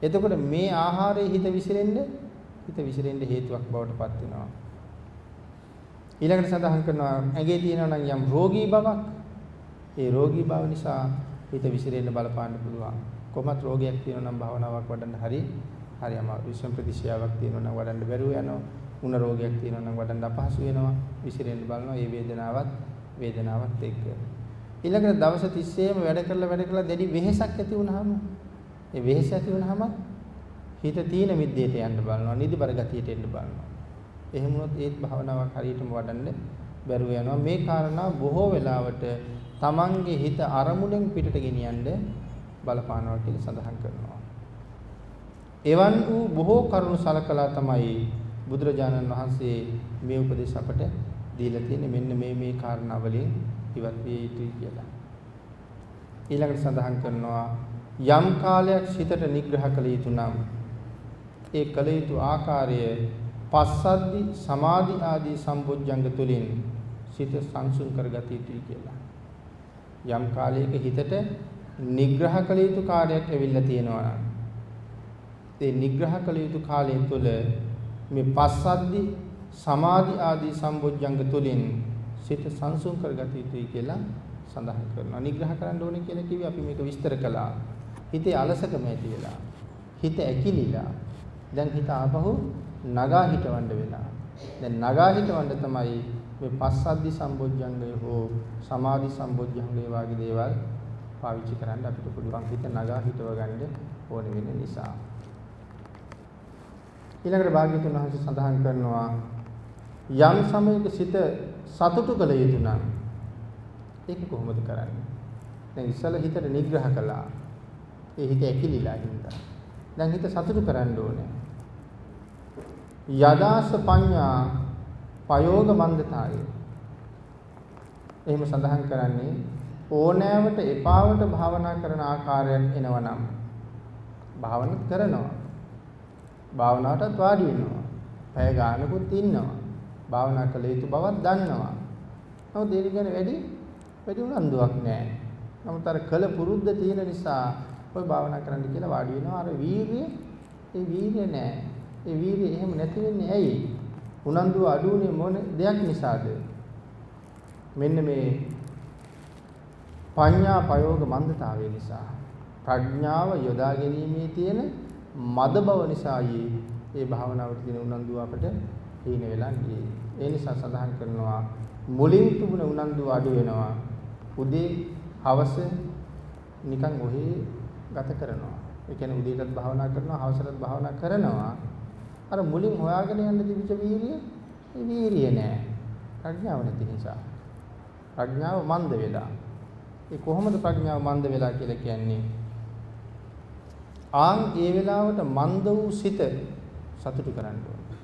එතකොට මේ ආහාරයේ හිත විසිරෙන්න හිත විසිරෙන්න හේතුවක් බවට පත් වෙනවා. ඊළඟට සඳහන් කරනවා ඇඟේ තියෙනවා නම් යම් රෝගී බවක් ඒ රෝගී බව නිසා හිත විසිරෙන්න බලපාන්න පුළුවන්. කොහොමත් රෝගයක් තියෙනවා නම් භාවනාවක් වඩන්න හරි හරි අමාරුයි. විෂම ප්‍රතිශයාවක් තියෙනවා නම් වඩන්න බැරුව යනවා. මුණ රෝගයක් තියෙනවා නම් වඩන්න අපහසු වෙනවා. විසිරෙන්න බලනවා. ඒ වේදනාවත් වේදනාවත් එක්ක. ඊළඟට දවස් 30ෙම වැඩ කරලා වැඩ කරලා දැඩි වෙහෙසක් ඇති වුනහම ඒ වෙහෙස ඇති වුනහම හිත තීන මිද්දේට යන්න බලනවා. නිදිබර ගතියට එන්න බලනවා. එහෙම වුණොත් ඒත් භාවනාවක් හරියටම වඩන්න බැරුව යනවා. මේ කාරණා බොහෝ වෙලාවට තමන්ගේ හිත අරමුණෙන් පිටට ගෙනියන්න බලපානවා කියලා සඳහන් කරනවා. එවන් වූ බොහෝ කරුණු සලකලා තමයි බුදුරජාණන් වහන්සේ මේ උපදේශ අපට දීලා තියෙන්නේ මෙන්න මේ මේ කාරණා වලින් ඉවත් විය යුතුයි කියලා. ඊළඟට සඳහන් කරනවා යම් කාලයක් සිතට නිග්‍රහ කළ යුතු නම් ඒ කළ යුතු ආකාරය පස්සද්දි සමාධි ආදී සම්බොජ්ජංග තුලින් සිත සංසුන් කරගත යුතුයි කියලා. යම් කාලයක හිතට නිග්‍රහ කළ යුතු කාර්යයක් ඇවිල්ලා තියෙනවා නම් ඒ නිග්‍රහ කළ යුතු කාලය තුළ මේ පස්සද්දි සමාධි ආදී සම්බොජ්ජංග තුලින් සිත සංසුන් කරගත යුතුයි කියලා සඳහන් කරනවා. නිග්‍රහ කරන්න ඕනේ කියලා කිව්වේ අපි මේක විස්තර කළා. හිතේ අලසකම ඇති වෙලා, හිත ඇකිලිලා, දැන් හිත ආපහු නගා හිටවන්න වෙලා. දැන් නගා හිටවන්න තමයි මේ පස්සද්ධි සම්බොජ්ජංගය හෝ සමාධි සම්බොජ්ජංගය වගේ දේවල් පාවිච්චි කරන්න අපිට පුළුවන් හිත නගා හිටව ගන්න ඕන වෙන නිසා. ඊළඟට භාග්‍යතුන් වහන්සේ සඳහන් කරනවා යම් සමයක සිත සතුටු කළ යුතු නම් ඒක කොහොමද කරන්නේ? දැන් ඉස්සල හිතට නිග්‍රහ කළා. ඒ හිත ඇකිලිලා හින්දා. දැන් හිත සතුටු කරන්න ඕනේ. යදාස පඤ්ඤා පයෝග මන්දතාවය. එහෙම සඳහන් කරන්නේ ඕනෑවට එපාවට භාවනා කරන ආකාරයක් එනවනම් භාවනාත් කරනවා. භාවනාවටත් වාඩි වෙනවා. පැය ගානකුත් ඉන්නවා. භාවනා කළ යුතු බවක් දන්නවා. නමුත් ඒක ගැන වැඩි වැඩි උනන්දුවක් නැහැ. නමුත් අර කළ පුරුද්ද තියෙන නිසා ඔය භාවනා කරන්න කියලා වාඩි වෙනවා. අර වීර්යය ඒ වීර්යය නැහැ. ඒ වීර්යය එහෙම නැති වෙන්නේ ඇයි? උනන්දුව අඩුුනේ මොන දෙයක් නිසාද? මෙන්න මේ පඤ්ඤා ප්‍රයෝග මන්දතාවය නිසා ප්‍රඥාව යොදා ගැනීමේ තියෙන මද බව නිසායි ඒ භාවනාවට තියෙන උනන්දුව අපට හීන වෙලා ගියේ. ඒ නිසා සඳහන් කරනවා මුලින් තිබුණ උනන්දුව අඩු වෙනවා. උදේ හවස නිකන් ඔහේ ගත කරනවා. ඒ කියන්නේ උදේටත් භාවනා කරනවා, හවසටත් භාවනා කරනවා. අර මුලින් හොයාගෙන යන්න තිබිච්ච වීරිය ඒ වීරිය නෑ. ප්‍රඥාව නැති නිසා. ප්‍රඥාව මන්ද වෙලා. ඒ කොහොමද ප්‍රඥාව මන්ද වෙලා කියලා කියන්නේ? ආන් ඒ වෙලාවට මන්ද වූ සිත සතුටු කරන්න ඕනේ.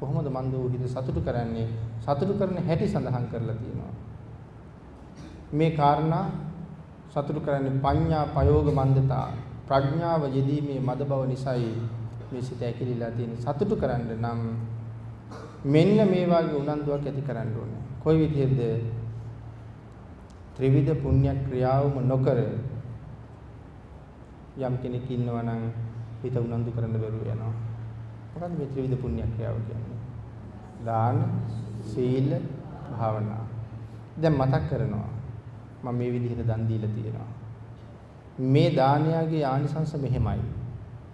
කොහොමද මන්ද වූ හිත සතුටු කරන්නේ? සතුටු කරන හැටි සඳහන් කරලා තියෙනවා. මේ කාරණා සතුටු කරන්නේ පඤ්ඤා පයෝග මන්දතා ප්‍රඥාව යෙදීමේ මද බව නිසායි මේ සිත ඇකිලිලා තියෙන සතුටු කරන්න නම් මෙන්න මේ වගේ උනන්දුවක් ඇති කරන්න ඕනේ. කොයි විදිහද? ත්‍රිවිධ පුණ්‍ය ක්‍රියාවම නොකර යම් කෙනෙක් ඉන්නවා නම් හිත උනන්දු කරන්න බැරුව යනවා. මොකද්ද මේ ත්‍රිවිධ පුණ්‍ය ක්‍රියාව කියන්නේ? දාන, සීල, භාවනා. දැන් මතක් කරනවා. මම මේ විදිහට දන් දීලා තියෙනවා. මේ දානයාගේ ආනිසංස මෙහෙමයි.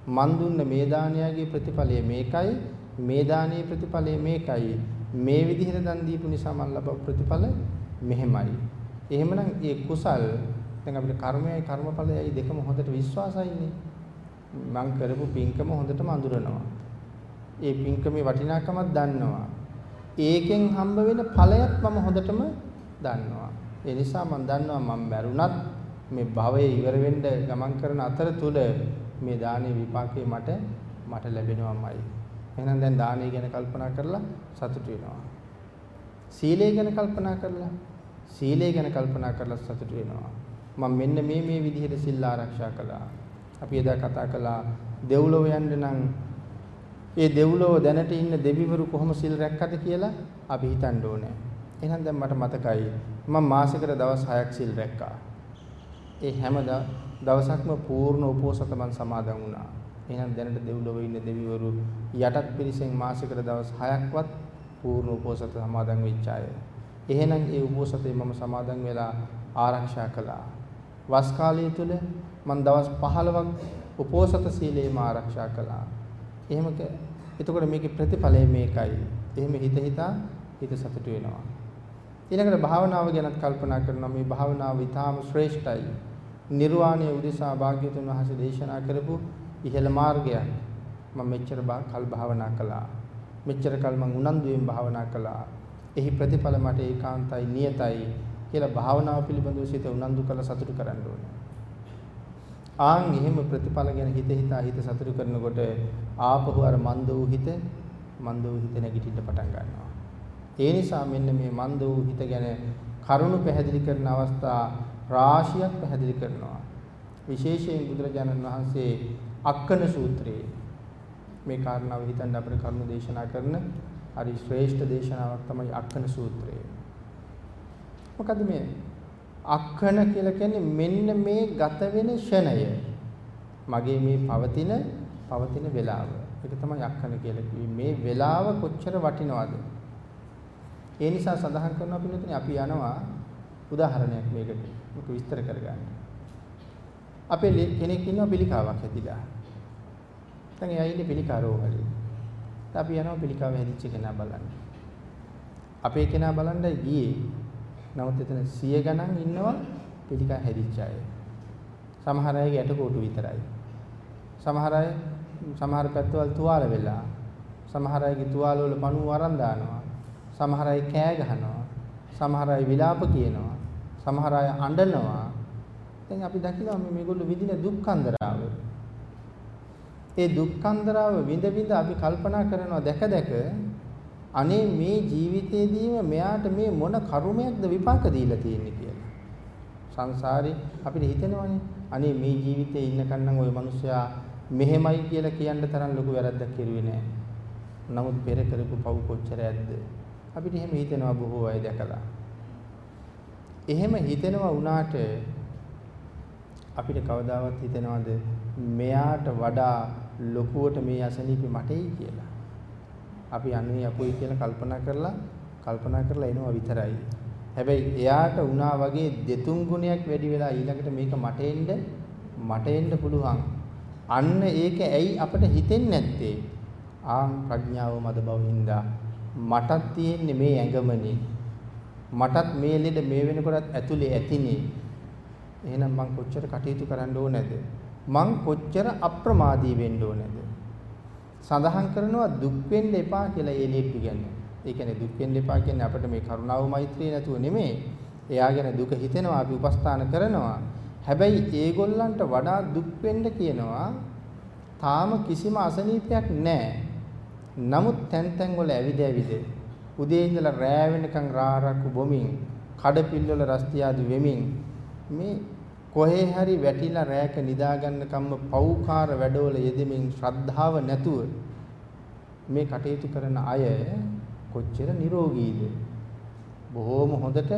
මන් දුන්න මේ දානයගේ ප්‍රතිඵලය මේකයි මේ දානයේ ප්‍රතිඵලය මේකයි මේ විදිහට දන් දීපු නිසා මම ලබපු ප්‍රතිඵල මෙහෙමයි. එහෙමනම් ඒ කුසල් දැන් අපිට කර්මයයි කර්මඵලයයි දෙකම හොඳට විශ්වාසයිනේ. මං කරපු පින්කම හොඳටම අඳුරනවා. ඒ පින්කමේ වටිනාකමක් දන්නවා. ඒකෙන් හම්බ වෙන ඵලයක් මම හොඳටම දන්නවා. ඒ නිසා මම දන්නවා මම මැරුණත් මේ භවයේ ඉවර වෙන්න ගමන් කරන අතරතුර මේ දානේ විපාකේ මට මට ලැබෙනවමයි. එහෙනම් දැන් දානේ ගැන කල්පනා කරලා සතුටු වෙනවා. සීලය ගැන කල්පනා කරලා සීලය ගැන කල්පනා කරලා සතුටු වෙනවා. මම මෙන්න මේ මේ විදිහට සිල් ආරක්ෂා කළා. අපි එදා කතා කළා දෙව්ලොව යන්න නම් ඒ දෙව්ලොව දැනට ඉන්න දෙවිවරු කොහොම සිල් රැක්කද කියලා අපි හිතන්න ඕනේ. එහෙනම් දැන් මට මතකයි මම මාසෙකට දවස් 6ක් සිල් රැක්කා. ඒ හැම දවසක්ම පූර්ණ උපෝසත මන් සමාදන් වුණා. එහෙනම් දැනට දෙව්ලොව ඉන්න දෙවිවරු යටත් පිරිසෙන් මාසෙකට දවස් 6ක්වත් පූර්ණ උපෝසත සමාදන් වෙච්ච අය. එහෙනම් ඒ උපෝසතේ මම සමාදන් වෙලා ආරක්ෂා කළා. වස් කාලය තුල මම දවස් 15ක් උපෝසත සීලේම ආරක්ෂා කළා. එහෙම එතකොට මේකේ ප්‍රතිඵලය මේකයි. එහෙම හිත හිතා හිත සතුට වෙනවා. ඊළඟට භාවනාව ගැනත් කල්පනා කරනවා මේ භාවනාව ඊටාම ශ්‍රේෂ්ඨයි. නිර්වාණය උදෙසා භාග්‍යතුන් වහන්සේ දේශනා කරපු ඉහළ මාර්ගයක්. මම මෙච්චර කල් භාවනා කළා. මෙච්චර කල් මම උනන්දුවෙන් භාවනා කළා. එහි ප්‍රතිඵල මට ඒකාන්තයි නියතයි කියලා භාවනාව පිළිබඳව සිත උනන්දු කරලා සතුටු කරන්න ඕනේ. ආන් එහෙම ප්‍රතිඵල ගැන හිත හිතා හිත සතුටු කරනකොට ආපහු අර මන්ද වූ හිත මන්ද වූ හිත නැගිටින්න පටන් ගන්නවා. ඒ නිසා මෙන්න මේ මන්ද වූ හිත ගැන කරුණු පැහැදිලි කරන අවස්ථා රාශියක් පැහැදිලි කරනවා. විශේෂයෙන් බුදුරජාණන් වහන්සේ අක්කන සූත්‍රයේ මේ කාරණාව හිතන්න අපිට කරුණු දේශනා කරන හරි ශ්‍රේෂ්ඨ දේශනාවක් තමයි අක්කන සූත්‍රය. මොකද මේ අක්කන කියලා කියන්නේ මෙන්න මේ ගත වෙන ෂණය. මගේ මේ පවතින පවතින වේලාව. ඒක තමයි අක්කන කියලා කිව්වේ. මේ වේලාව කොච්චර වටිනවද? ඒ නිසා සඳහන් කරනවා පිළිතුරේ අපි යනවා උදාහරණයක් මේකට. මේක විස්තර කරගන්න. අපේ කෙනෙක් ඉන්නවා පිළිකාවක් හැදිලා. දැන් එයා ඉන්නේ පිළිකා රෝහලේ. අපි යනවා පිළිකාව හැදිච්ච කෙනා බලන්න. අපේ කෙනා බලන්නයි ගියේ. නමුත් එතන 100 ගණන් ඉන්නවා පිළිකා හැදිච්ච අය. සමහර අයගේ ඇටකොටු විතරයි. සමහර අය සමහර පැත්තවල තුවාල වෙලා. සමහර අයගේ තුවාල වල පණුව අරන් දානවා. සමහර අය කෑ ගහනවා. සමහර අය විලාප කියනවා. සමහර අය අඬනවා. දැන් අපි දකිනවා මේ මේගොල්ලෝ විඳින දුක්ඛන්දරාව. ඒ දුක්ඛන්දරාව විඳ විඳ අපි කල්පනා කරනවා දැක දැක අනේ මේ ජීවිතේදීම මෙයාට මේ මොන කර්මයක්ද විපාක දීලා තියෙන්නේ කියලා. සංසාරේ අපිට හිතෙනවනේ අනේ මේ ජීවිතේ ඉන්නකන් නම් ওই මිනිස්සයා මෙහෙමයි කියලා කියන්න තරම් ලොකු වැරද්දක් කෙරුවේ නෑ. නමුත් පෙර කරපු පව් කොච්චර ඇද්ද? අපිට එහෙම හිතෙනවා බොහෝ අය දැකලා. එහෙම හිතෙනවා වුණාට අපිට කවදාවත් හිතෙනවද මෙයාට වඩා ලොකුවට මේ අසනීපෙ මටයි කියලා. අපි අනේ අපුයි කියලා කල්පනා කරලා කල්පනා කරලා එනවා විතරයි. හැබැයි එයාට වුණා වගේ දෙතුන් ගුණයක් වැඩි වෙලා ඊළඟට මේක මට එන්න මට එන්න පුළුවන්. අන්න ඒක ඇයි අපිට හිතෙන්නේ නැත්තේ? ආ ප්‍රඥාව මද බවින්දා මටත් තියෙන්නේ මේ ඇඟමනේ. මටත් මේ ලෙඩ මේ වෙනකොටත් ඇතුලේ ඇතිනේ. එහෙනම් මං කොච්චර කටයුතු කරන්න ඕනේද? මං කොච්චර අප්‍රමාදී වෙන්න ඕනේද? සඳහන් කරනවා දුක් වෙන්න එපා කියලා ඒ ලේප්පි කියන්නේ. ඒ කියන්නේ දුක් වෙන්න එපා කියන්නේ අපිට මේ කරුණාව මෛත්‍රිය නැතුව නෙමෙයි. එයා ගැන දුක හිතෙනවා අපි උපස්ථාන කරනවා. හැබැයි ඒගොල්ලන්ට වඩා දුක් වෙන්න කියනවා තාම කිසිම අසනීපයක් නැහැ. නමුත් තැන් තැන් වල ඇවිද ඇවිද උදේ ඉඳලා රෑ වෙනකන් රාරක්කු බොමින් කඩපිල්වල රස්තියාදු වෙමින් මේ කොහේ හරි වැටිලා රෑක නිදා ගන්නකම්ම පෞකාර වැඩවල යෙදෙමින් ශ්‍රද්ධාව නැතුව මේ කටයුතු කරන අය කොච්චර නිරෝගීද? බොහෝම හොඳට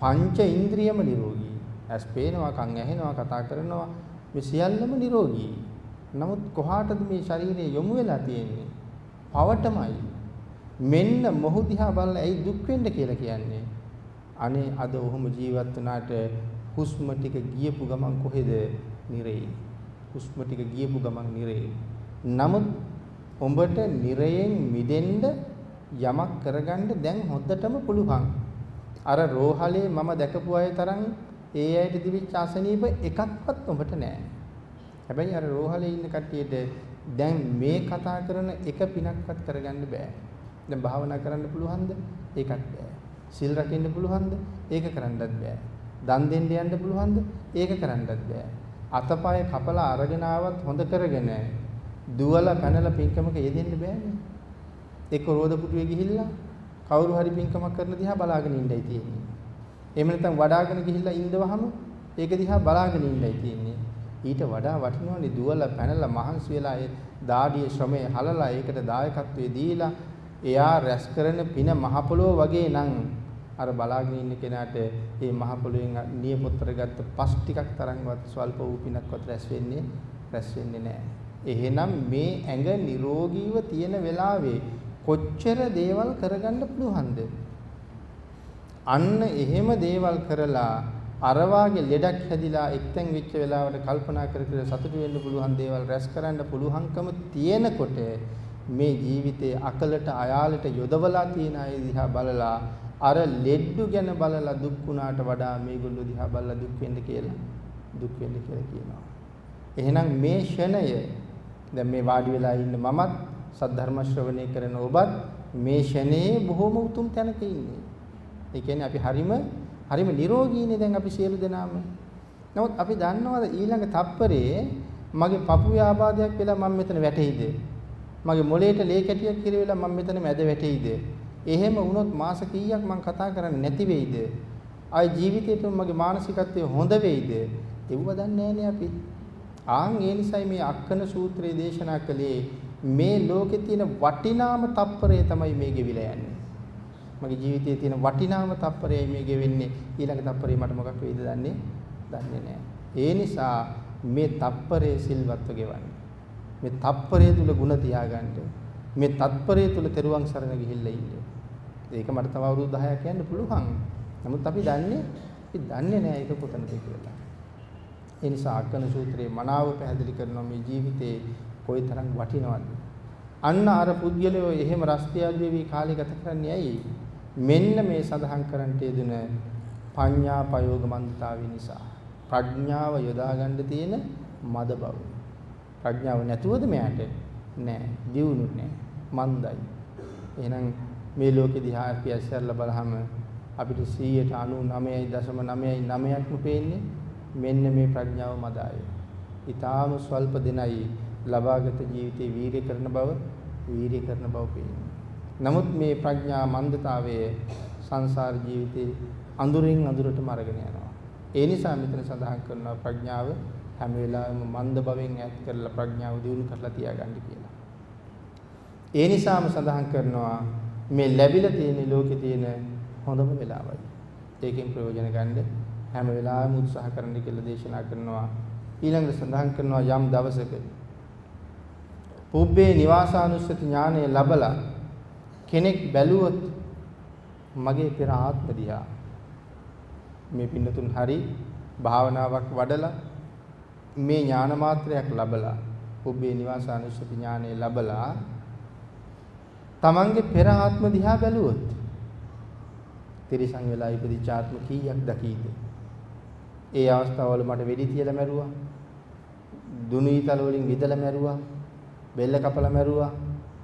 පංච ඉන්ද්‍රියම නිරෝගී. ඇස් පේනවා කන් ඇහෙනවා කතා කරනවා. මේ සියල්ලම නිරෝගී. නමුත් කොහාටද මේ ශරීරය යොමු වෙලා තියෙන්නේ? පවටමයි මෙන්න මොහු දිහා බලලා ඇයි දුක් වෙන්න කියලා කියන්නේ අනේ අද ඔහොම ජීවත් වුණාට හුස්ම ටික ගියපු ගමන් කොහෙද නිරෙයි හුස්ම ටික ගියපු ගමන් නිරේ. නමුත් උඹට නිරයෙන් මිදෙන්න යමක් කරගන්න දැන් හොද්දටම පුළුවන්. අර රෝහලේ මම දැකපු අය තරම් ඒ අයට දිවිච්ච අසනීප එකක්වත් උඹට නැහැ. හැබැයි අර රෝහලේ ඉන්න කට්ටියට දැන් මේ කතා කරන එක පිනක්වත් කරගන්න බෑ. දැන් භාවනා කරන්න පුළුවන්ද? ඒකත් බෑ. සිල් රකින්න පුළුවන්ද? ඒක කරන්නත් බෑ. දන් දෙන්න යන්න පුළුවන්ද? ඒක කරන්නත් බෑ. අතපය කපලා අරගෙන ආවත් හොඳ කරගෙන දුවලා පැනලා පින්කමක යෙදෙන්න බෑනේ. එක්ක රෝද පුටුවේ ගිහිල්ලා කවුරු හරි පින්කමක් කරන දිහා බලාගෙන ඉන්නයි තියෙන්නේ. එහෙම නැත්නම් වඩාගෙන ගිහිල්ලා ඉඳවහම ඒක දිහා බලාගෙන ඉන්නයි තියෙන්නේ. ඊට වඩා වටිනවනේ දුවලා පැනලා මහන්සි වෙලා ඒ දාඩිය ශ්‍රමය හලලා ඒකට දායකත්වයේ දීලා එයා රැස් කරන පින මහ පොළොව වගේ නම් අර බලාගෙන ඉන්න කෙනාට මේ මහ පොළොවෙන් නියපොත්තර ගත්ත පස් ටිකක් තරම්වත් ස්වල්ප වූ පිනක්වත් රැස් වෙන්නේ රැස් වෙන්නේ නැහැ. එහෙනම් මේ ඇඟ නිරෝගීව තියෙන වෙලාවේ කොච්චර දේවල් කරගන්න පුළුවන්ද? අන්න එහෙම දේවල් කරලා අර වාගේ ලෙඩක් හැදිලා එක්තෙන් වෙච්ච වෙලාවට කල්පනා කර කර සතුටු වෙන්න පුළුවන් දේවල් රැස් කරන්න පුළුවන්කම තියෙනකොට මේ ජීවිතයේ අකලට අයාලට යොදවලා තියෙන අය දිහා බලලා අර ලෙඩ්ඩු ගැන බලලා දුක් වුණාට වඩා මේගොල්ලෝ දිහා බලලා දුක් වෙන්න කියලා දුක් වෙන්න කියලා කියනවා. එහෙනම් මේ ෂණය දැන් මේ වාඩි වෙලා ඉන්න මමත් සද්ධර්ම ශ්‍රවණය කරන ඔබත් මේ ෂණේ බොහොම උතුම් තැනක ඉන්නේ. ඒ කියන්නේ අපි හරිම හරිම නිරෝගීනේ දැන් අපි සියලු දෙනාම. නමුත් අපි දන්නවද ඊළඟ තප්පරේ මගේ පපුවේ ආබාධයක් වෙලා මම මෙතන වැටෙයිද? මගේ මොළේට ලේ කැටියක් කිරවිලා මම මෙතන මැද වැටෙයිද? එහෙම වුණොත් මාස කීයක් මම කතා කරන්නේ නැති වෙයිද? ආයි ජීවිතේට මගේ මානසිකත්වය හොඳ වෙයිද? ඒව දන්නේ නැහනේ අපි. ආන් ඒ නිසයි මේ අක්කන සූත්‍රයේ දේශනා කළේ මේ ලෝකේ තියෙන වටිනාම තප්පරය තමයි මේ ගෙවිලා යන්නේ. මගේ ජීවිතයේ තියෙන වටිනාම තප්පරයයි මේ ගෙවෙන්නේ. ඊළඟ තප්පරේ මට මොකක් වෙයිද දන්නේ දන්නේ නැහැ. ඒ නිසා මේ තප්පරේ සිල්වත්ව ගෙවන්න. මේ තප්පරය තුල ಗುಣ තියාගන්න. මේ තත්පරය තුල තෙරුවන් සරණ ගිහිල්ලා ඉන්න. ඒක මට තව අවුරුදු 10ක් යන්න පුළුවන්. නමුත් අපි දන්නේ අපි දන්නේ නැහැ ඒක කොතනද කියලා. ඒ නිසා අක්කන සූත්‍රයේ මනාව පැහැදිලි කරනවා මේ ජීවිතේ කොයිතරම් වටිනවද. අන්න අර පුද්ගලයෝ එහෙම රස්තියාදු වෙවි කාලය ගත කරන්නේ ඇයි? මෙන්න මේ සඳහන් කරන්නට යෙදුන පඤ්ඤා පයෝග මන්දතාවය නිසා. ප්‍රඥාව යොදා ගන්න තියෙන මද බව. ප්‍රඥාව නැතුවද මෙයාට? නෑ. දියුණු නෑ. මන්දයි. එහෙනම් මේ ලෝකෙ දිහා අපි ඇස්සරලා බලහම අපිට 199.999ක්ම පේන්නේ මෙන්න මේ ප්‍රඥාව මදාය. ඊටාම ස්වල්ප දෙනයි ලබාගත ජීවිතේ වීරිය කරන බව වීරිය කරන බව පේන්නේ. නමුත් මේ ප්‍රඥා මන්දතාවයේ සංසාර ජීවිතේ අඳුරින් අඳුරටම අරගෙන යනවා. ඒ නිසා මෙතන සඳහන් කරනවා ප්‍රඥාව හැම වෙලාවෙම මන්ද භවෙන් ඈත් කරලා ප්‍රඥාව දියුණු කරලා තියාගන්න කියලා. ඒ නිසාම සඳහන් කරනවා මේ ලැබිලා තියෙන ලෝකේ තියෙන හොඳම වෙලාවයි. ඒකෙන් ප්‍රයෝජන ගන්න හැම වෙලාවෙම උත්සාහ කරන්න කියලා දේශනා කරනවා. ඊළඟට සඳහන් කරනවා යම් දවසක පුබ්බේ නිවාසානුස්සති ඥානය ලැබලා කෙනෙක් බැලුවොත් මගේ පෙර ආත්ම දිහා මේ පින්නතුන් හරි භාවනාවක් වඩලා මේ ඥාන මාත්‍රයක් ලැබලා පුබ්බේ නිවාසානුස්සති ඥානය ලැබලා තමන්ගේ පෙර ආත්ම දිහා බැලුවොත් තිරිසන් වෙලා ඉපදිච්ච ආත්ම කීයක් දකීද? ඒ අවස්ථාවවල මට වෙඩි තියලා මැරුවා. දුනු ඊතල වලින් විදලා මැරුවා. බෙල්ල කපලා මැරුවා.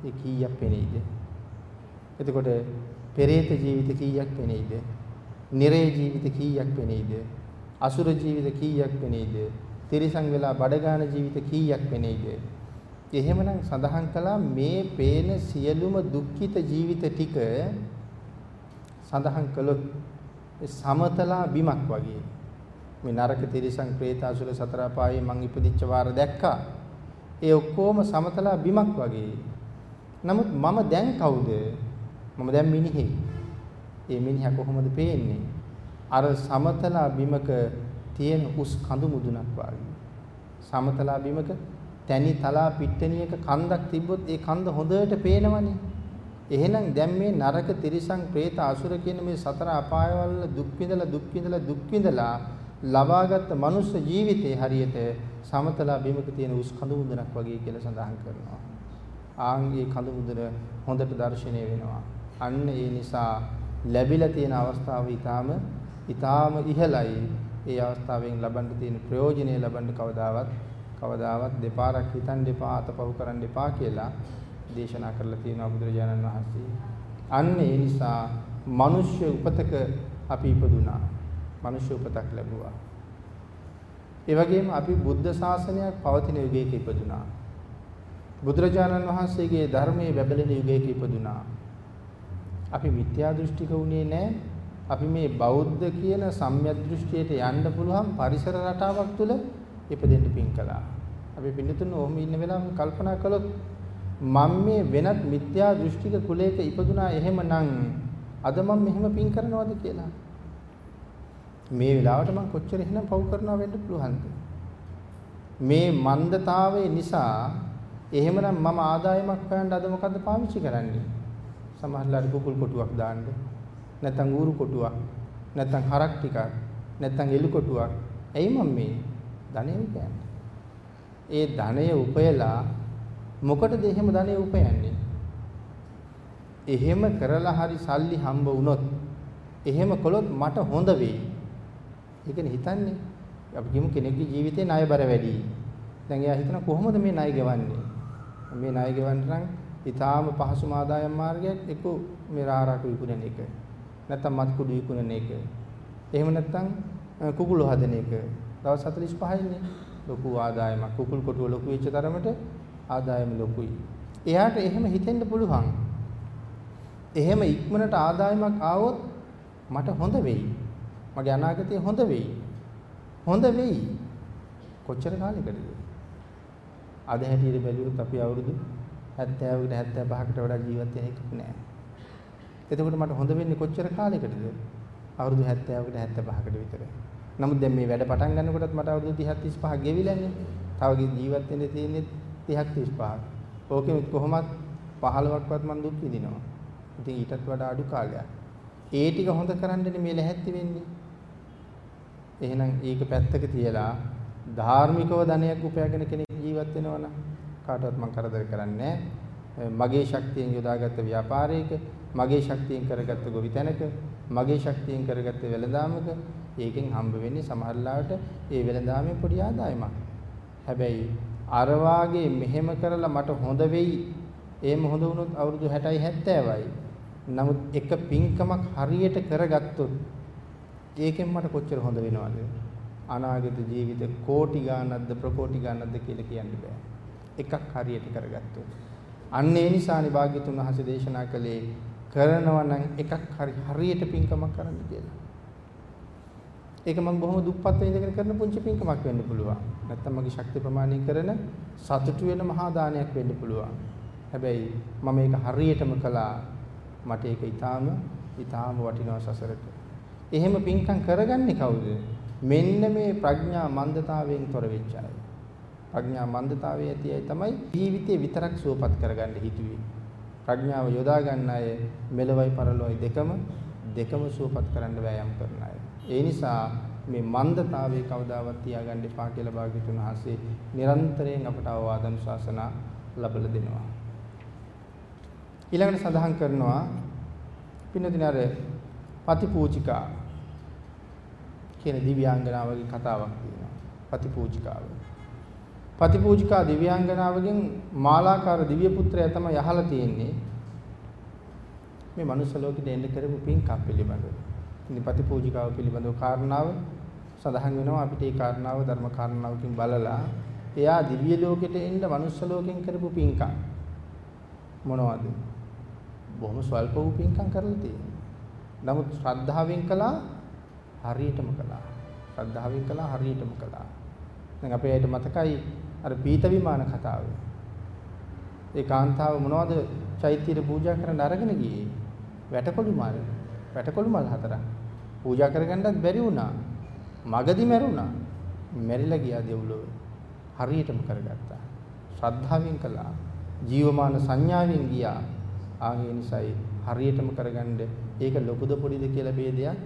ඒ කීයක් පෙනෙයිද? එතකොට පෙරේත ජීවිත කීයක් පෙනෙයිද? නිරේ ජීවිත කීයක් පෙනෙයිද? අසුර ජීවිත කීයක් පෙනෙයිද? තිරිසන් වෙලා බඩගාන ජීවිත කීයක් පෙනෙයිද? එහෙමනම් සඳහන් කළා මේ පේන සියලුම දුක්ඛිත ජීවිත ටික සඳහන් කළොත් සමතලා බිමක් වගේ මේ නරක තිරිසන් പ്രേත අසුර සතර පායේ මං ඉපදිච්ච වාර දැක්කා ඒ ඔක්කොම සමතලා බිමක් වගේ නමුත් මම දැන් කවුද මම දැන් මිනිහෙක්. ඒ මිනිහා කොහොමද පේන්නේ? අර සමතලා බිමක තියෙන උස් කඳු මුදුනක් වගේ. සමතලා බිමක තැනි තලා පිට්ටනියක කන්දක් තිබ්බොත් ඒ කන්ද හොඳට පේනවනේ. එහෙනම් දැන් මේ නරක තිරිසන් പ്രേත අසුර කියන මේ සතර අපායවල දුක් විඳලා දුක් විඳලා දුක් විඳලා ලබාගත් මනුස්ස ජීවිතේ හරියට සමතලා බිමක තියෙන උස් කඳු මුදුනක් වගේ කියලා සඳහන් කරනවා. ආන්ගේ කඳු මුදුන හොඳට දැర్శණය වෙනවා. අන්න ඒ නිසා ලැබිලා තියෙන අවස්ථාව ඊටාම ඊටාම ඉහළයි. ඒ අවස්ථාවෙන් ලබන්න තියෙන ප්‍රයෝජනෙ ලබන්න කවදාවත් කවදාවත් දෙපාරක් හිතන් දෙපා අතපහු කරන්න එපා කියලා දේශනා කරලා තියෙනවා බුදුරජාණන් වහන්සේ. අන්න ඒ නිසා මිනිස්්‍ය උපතක අපි ඉපදුනා. මිනිස්්‍ය උපතක් ලැබුවා. ඒ වගේම අපි බුද්ධ ශාසනයක් පවතින යුගයක ඉපදුනා. බුදුරජාණන් වහන්සේගේ ධර්මයේ බැබලෙන යුගයක ඉපදුනා. අපි මිත්‍යා දෘෂ්ටික වුණේ නැහැ. අපි මේ බෞද්ධ කියන සම්‍යක් දෘෂ්ටියට යන්න පුළුවන් පරිසර රටාවක් තුල ඉපදෙන්න පින් කළා. අපි පිළිතුරු ඔහොම ඉන්න වෙලාවෙ කල්පනා කළොත් මම මේ වෙනත් මිත්‍යා දෘෂ්ටික කුලයක ඉපදුනා එහෙමනම් අද මම මෙහෙම පින් කරනවද කියලා. මේ වෙලාවට මම කොච්චර එහෙනම් පව් කරනවා වෙන්න පුළුවන්ද? මේ මන්දතාවය නිසා එහෙමනම් මම ආදායමක් හොයන්න අද මොකද්ද පාවිච්චි කරන්නේ? සමහරවිට කුකුල් කොටුවක් දාන්න. නැත්නම් ඌරු කොටුවක්. නැත්නම් හරක් ටිකක්. නැත්නම් එළු කොටුවක්. ඇයි මම මේ ධනෙ උපයන්නේ? ඒ ධනය උපයලා මොකටද එහෙම ධනෙ උපයන්නේ? එහෙම කරලා හරි සල්ලි හම්බ වුණොත් එහෙම කළොත් මට හොඳ වෙයි. ඒකනේ හිතන්නේ. අපි කියමු කෙනෙක්ගේ ජීවිතේ ණය බර වැඩි. දැන් එයා හිතන කොහොමද මේ ණය ගෙවන්නේ? මේ ණය ගෙවන්න නම් ඊටාම පහසුම ආදායම් මාර්ගයක් එක්ක මේ රාරාක විකුණන එක. නැත්නම් මත් කුඩු විකුණන එක. එහෙම නැත්නම් කුකුළු හදන එක. දවස් 45යිනේ. ලොකු ආදායමක්. කුකුල් කොටුව ලොකු වෙච්ච තරමට ආදායම ලොකුයි. එයාට එහෙම හිතෙන්න පුළුවන්. එහෙම ඉක්මනට ආදායමක් ආවොත් මට හොඳ වෙයි. මගේ අනාගතය හොඳ වෙයි. හොඳ වෙයි. කොච්චර කාලෙකටද? අද හැටියට බැලුවොත් අපි අවුරුදු 70කට 75කට වඩා ජීවත් වෙන එකක් නෑ. එතකොට මට හොඳ වෙන්නේ කොච්චර කාලයකටද? අවුරුදු 70කට 75කට විතර. නමුත් දැන් මේ වැඩ පටන් ගන්නකොටත් මට අවුරුදු 30 35 ගෙවිලානේ. තව ජීවත් වෙන්න තියෙන්නේ 30ක් 35ක්. ඕකෙත් කොහොමත් 15ක්වත් මම දුක් විඳිනවා. ඉතින් ඊටත් වඩා අඩු කාලයක්. ඒ ටික හොඳ කරන්නනේ මේ ලැහැත්ති වෙන්නේ. එහෙනම් ඒක පැත්තක තියලා ධාර්මිකව ධනයක් උපයාගෙන කෙනෙක් ජීවත් වෙනවා නම් කාටවත් මම කරදර කරන්නේ මගේ ශක්තියෙන් යොදාගත්ත ව්‍යාපාරයක මගේ ශක්තියෙන් කරගත්ත ගොවිතැනක මගේ ශක්තියෙන් කරගත්ත වෙළඳාමක ඒකෙන් හම්බ වෙන්නේ සමහරලාට ඒ වෙළඳාමේ පොඩි ආදායමක්. හැබැයි අර වාගේ මෙහෙම කරලා මට හොඳ වෙයි. එහෙම හොඳ වුණොත් අවුරුදු 60යි 70යි. නමුත් එක පින්කමක් හරියට කරගත්තොත් ඒකෙන් මට කොච්චර හොඳ වෙනවද? අනාගත ජීවිත කෝටි ගාණක්ද ප්‍රකෝටි ගාණක්ද කියලා කියන්න බෑ. එකක් හරියට කරගත්තොත්. අන්න ඒ නිසානේ භාග්‍යතුන් වහන්සේ දේශනා කළේ කරනවා නම් එකක් හරි හරියට පින්කමක් කරන්න කියලා. ඒක මම බොහොම දුප්පත් වෙ ඉඳගෙන කරන පුංචි පින්කමක් වෙන්න පුළුවන්. නැත්තම් මගේ ශක්ති ප්‍රමාණය කරන සතුටු වෙන මහා දානයක් වෙන්න පුළුවන්. හැබැයි මම ඒක හරියටම කළා මට ඒක ඊටාම ඊටාම වටිනවා සසරට. එහෙම පින්කම් කරගන්නේ කවුද? මෙන්න මේ ප්‍රඥා මන්දතාවයෙන් තොර වෙච්ච අය. ප්‍රඥා මන්දතාවයේ ඇති අය තමයි ජීවිතේ විතරක් සුවපත් කරගන්න හිතුවේ. ප්‍රඥාව යොදා ගන්න අය මෙලවයි පරලොවයි දෙකම දෙකම සුවපත් කරන්න වෑයම් කරන අය. ඒ නිසා මේ මන්දතාවයේ කවදාවත් තියාගන්න එපා කියලා භාග්‍යතුන් වහන්සේ නිරන්තරයෙන් අපට අවවාද අනුශාසනා ලබලා දෙනවා. ඊළඟට සඳහන් කරනවා පින්නදින අර පතිපූජිකා කියන දිව්‍යාංගනාවගේ කතාවක් තියෙනවා. පතිපූජිකාව. පතිපූජිකා දිව්‍යාංගනාවගෙන් මාලාකාර දිව්‍ය පුත්‍රයා තමයි අහලා තියෙන්නේ. මේ මනුස්ස ලෝකෙට එන්න කරපු පින්කම් පිළිබඳව. ඉතින් පතිපූජිකාව පිළිබඳව කාරණාව සඳහන් වෙනවා අපිට ඒ කාරණාව ධර්ම කාරණාවකින් බලලා එයා දිව්‍ය ලෝකෙට එන්න මනුස්ස ලෝකෙන් කරපු පින්කම් මොනවද? බොහොම ස්වල්ප වූ පින්කම් කරලා තියෙනවා. නමුත් ශ්‍රද්ධාවෙන් කළා හරියටම කළා. ශ්‍රද්ධාවෙන් කළා හරියටම කළා. දැන් අපේ ඇයිට මතකයි අර පීත විමාන කතාව. ඒ කාන්තාව මොනවද චෛත්‍යයට පූජා කරන්න අරගෙන ගියේ? වැටකොළු මල්. වැටකොළු මල් හතරක්. පූජා කරගන්නත් බැරි වුණා. මගදි මැරුණා. මැරිලා ගියා දෙව්ලොව. හරියටම කරගත්තා. ශ්‍රද්ධාවෙන් කළා. ජීවමාන සංඥාවෙන් ගියා. ආගේ නිසායි හරියටම කරගන්න ඒක ලොකුද පොඩිද කියලා ભેදයක්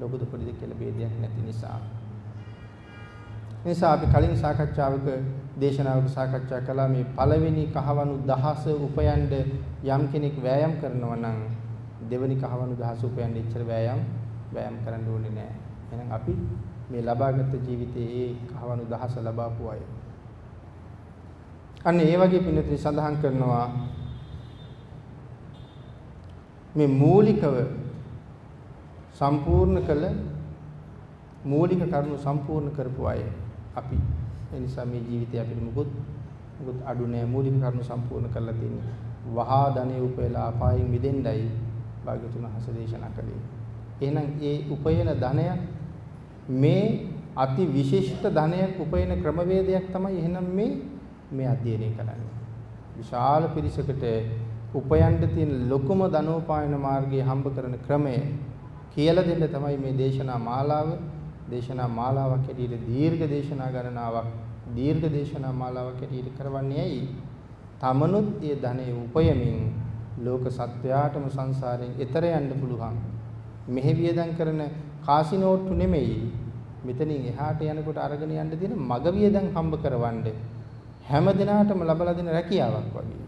ලොකුද පොඩිද කියලා ભેදයක් නැති නිසා නිසා අපි කලින් සාකච්ඡාවක දේශනාවක සාකච්ඡා කළා මේ පළවෙනි කහවණු දහස උපයන්න යම් කෙනෙක් වෑයම් කරනවා නම් දෙවෙනි කහවණු දහස උපයන්න ඉච්චර වෑයම් වෑයම් කරන්න ඕනේ නැහැ. එහෙනම් අපි මේ ලබාගත් ජීවිතයේ ඒ කහවණු දහස ලබාපු අය. අන්න ඒ වගේ පින්නතුනි සඳහන් කරනවා මේ මූලිකව සම්පූර්ණ කළ මූලික කරුණු සම්පූර්ණ කරපු අය අපි. ඒ නිසා මේ ජීවිතය අපිට මුකුත් මුකුත් අඩු නෑ. මූලික කරුණු සම්පූර්ණ කරලා තින්නේ වහා ධනෙ උපයලා අපායෙන් මිදෙන්නයි භාග්‍යතුන් හස දේශනා කළේ. එහෙනම් ඒ උපයන ධනය මේ අති විශිෂ්ට ධනයක් උපයන ක්‍රමවේදයක් තමයි එහෙනම් මේ මේ අධ්‍යයනය කරන්නේ. විශාල පිරිසකට උපයන්න තියෙන ලොකුම ධනෝපායන මාර්ගයේ හම්බ කරන ක්‍රමය කියලා දෙන්න තමයි මේ දේශනා මාලාව. දේශනා මාලාවක් හැටියට දීර්ඝ දේශනා ගණනාවක් දීර්ඝ දේශනා මාලාවක් හැටියට කරවන්නේ ඇයි? තමනුත් ඒ ධනෙ උපයමින් ලෝක සත්වයාටම සංසාරයෙන් එතර යන්න පුළුවන්. මෙහි වියදම් කරන කාසිනෝට්ටු නෙමෙයි. මෙතනින් එහාට යනකොට අරගෙන යන්න තියෙන මග වියදම් හම්බ කරවන්න හැම දිනාටම ලබලා දෙන රැකියාවක් වගේ.